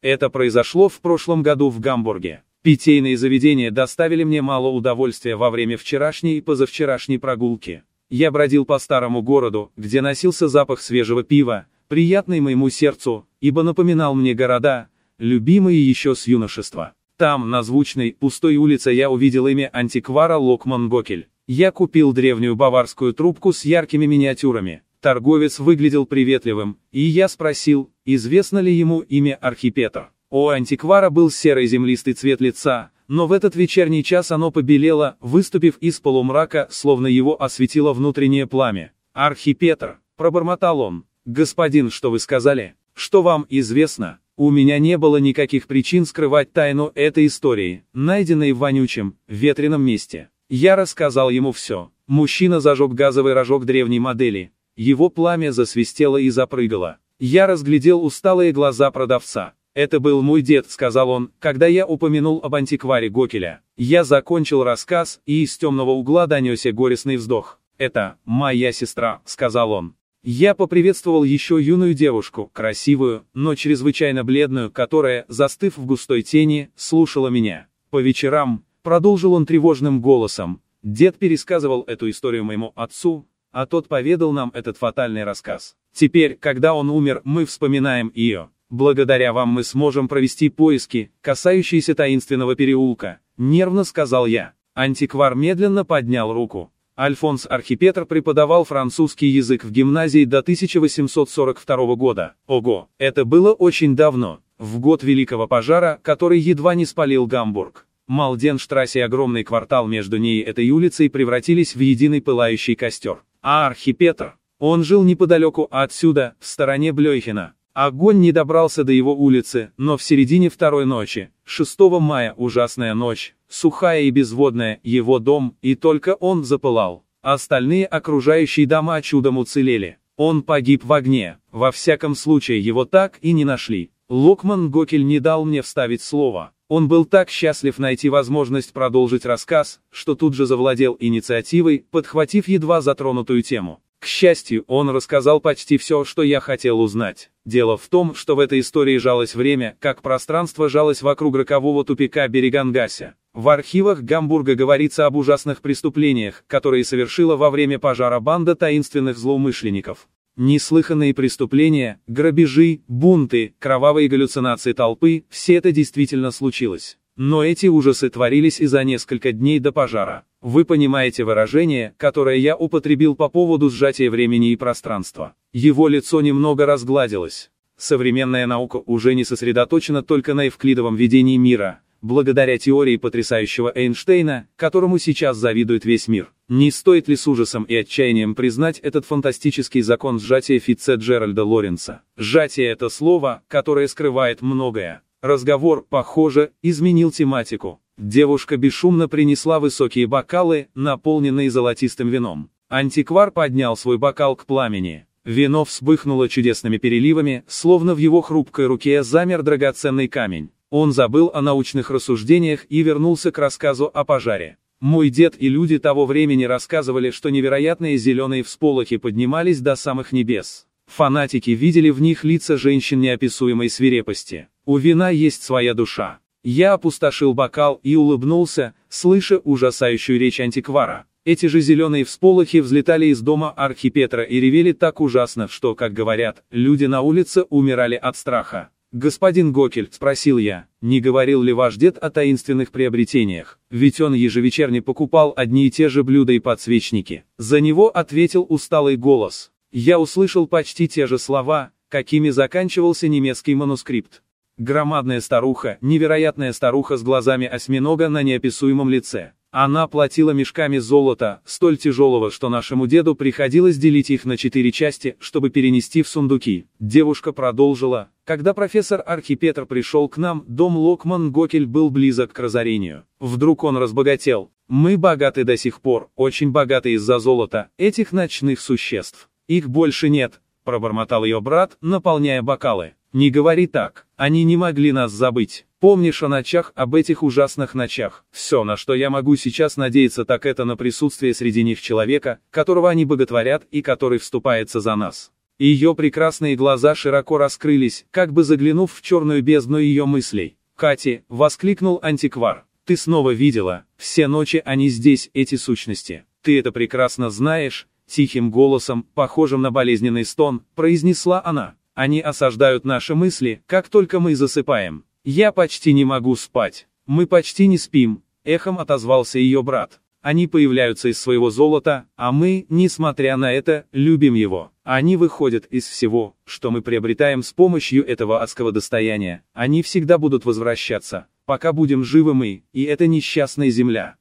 Это произошло в прошлом году в Гамбурге. Питейные заведения доставили мне мало удовольствия во время вчерашней и позавчерашней прогулки. Я бродил по старому городу, где носился запах свежего пива, приятный моему сердцу, ибо напоминал мне города, любимые еще с юношества. Там, на звучной, пустой улице я увидел имя антиквара Локман Гокель. Я купил древнюю баварскую трубку с яркими миниатюрами. Торговец выглядел приветливым, и я спросил, известно ли ему имя Архипетр. У антиквара был серый землистый цвет лица, но в этот вечерний час оно побелело, выступив из полумрака, словно его осветило внутреннее пламя. «Архипетр», — пробормотал он, — «господин, что вы сказали? Что вам известно?» У меня не было никаких причин скрывать тайну этой истории, найденной в вонючем, ветреном месте. Я рассказал ему все. Мужчина зажег газовый рожок древней модели. Его пламя засвистело и запрыгало. Я разглядел усталые глаза продавца. «Это был мой дед», — сказал он, когда я упомянул об антикваре Гокеля. Я закончил рассказ, и из темного угла донесся горестный вздох. «Это моя сестра», — сказал он. Я поприветствовал еще юную девушку, красивую, но чрезвычайно бледную, которая, застыв в густой тени, слушала меня. По вечерам, продолжил он тревожным голосом, дед пересказывал эту историю моему отцу, а тот поведал нам этот фатальный рассказ. Теперь, когда он умер, мы вспоминаем ее. Благодаря вам мы сможем провести поиски, касающиеся таинственного переулка, нервно сказал я. Антиквар медленно поднял руку. Альфонс Архипетр преподавал французский язык в гимназии до 1842 года. Ого, это было очень давно, в год Великого пожара, который едва не спалил Гамбург. Малденштрассе огромный квартал между ней и этой улицей превратились в единый пылающий костер. А Архипетр, он жил неподалеку отсюда, в стороне Блёйхена. Огонь не добрался до его улицы, но в середине второй ночи, 6 мая ужасная ночь, сухая и безводная, его дом, и только он запылал. Остальные окружающие дома чудом уцелели. Он погиб в огне, во всяком случае его так и не нашли. Локман Гокель не дал мне вставить слово. Он был так счастлив найти возможность продолжить рассказ, что тут же завладел инициативой, подхватив едва затронутую тему. К счастью, он рассказал почти все, что я хотел узнать. Дело в том, что в этой истории жалось время, как пространство жалось вокруг рокового тупика Берегангася. В архивах Гамбурга говорится об ужасных преступлениях, которые совершила во время пожара банда таинственных злоумышленников. Неслыханные преступления, грабежи, бунты, кровавые галлюцинации толпы – все это действительно случилось. Но эти ужасы творились и за несколько дней до пожара. Вы понимаете выражение, которое я употребил по поводу сжатия времени и пространства. Его лицо немного разгладилось. Современная наука уже не сосредоточена только на евклидовом видении мира, благодаря теории потрясающего Эйнштейна, которому сейчас завидует весь мир. Не стоит ли с ужасом и отчаянием признать этот фантастический закон сжатия Фитцеджеральда Лоренца? Сжатие – это слово, которое скрывает многое. Разговор, похоже, изменил тематику. Девушка бесшумно принесла высокие бокалы, наполненные золотистым вином. Антиквар поднял свой бокал к пламени. Вино вспыхнуло чудесными переливами, словно в его хрупкой руке замер драгоценный камень. Он забыл о научных рассуждениях и вернулся к рассказу о пожаре. Мой дед и люди того времени рассказывали, что невероятные зеленые всполохи поднимались до самых небес. Фанатики видели в них лица женщин неописуемой свирепости. У вина есть своя душа. Я опустошил бокал и улыбнулся, слыша ужасающую речь антиквара. Эти же зеленые всполохи взлетали из дома архипетра и ревели так ужасно, что, как говорят, люди на улице умирали от страха. «Господин Гокель», — спросил я, — «не говорил ли ваш дед о таинственных приобретениях? Ведь он ежевечерне покупал одни и те же блюда и подсвечники». За него ответил усталый голос. Я услышал почти те же слова, какими заканчивался немецкий манускрипт. Громадная старуха, невероятная старуха с глазами осьминога на неописуемом лице. Она платила мешками золота, столь тяжелого, что нашему деду приходилось делить их на четыре части, чтобы перенести в сундуки. Девушка продолжила. Когда профессор Архипетр пришел к нам, дом Локман Гокель был близок к разорению. Вдруг он разбогател. Мы богаты до сих пор, очень богаты из-за золота, этих ночных существ. Их больше нет, пробормотал ее брат, наполняя бокалы. Не говори так, они не могли нас забыть. Помнишь о ночах, об этих ужасных ночах? Все, на что я могу сейчас надеяться, так это на присутствие среди них человека, которого они боготворят и который вступается за нас. Ее прекрасные глаза широко раскрылись, как бы заглянув в черную бездну ее мыслей. «Кати!» — воскликнул антиквар. «Ты снова видела, все ночи они здесь, эти сущности. Ты это прекрасно знаешь?» Тихим голосом, похожим на болезненный стон, произнесла она. Они осаждают наши мысли, как только мы засыпаем. Я почти не могу спать. Мы почти не спим, эхом отозвался ее брат. Они появляются из своего золота, а мы, несмотря на это, любим его. Они выходят из всего, что мы приобретаем с помощью этого адского достояния. Они всегда будут возвращаться, пока будем живы мы, и это несчастная земля.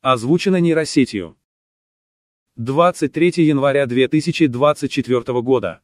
Озвучено нейросетью. 23 января 2024 года.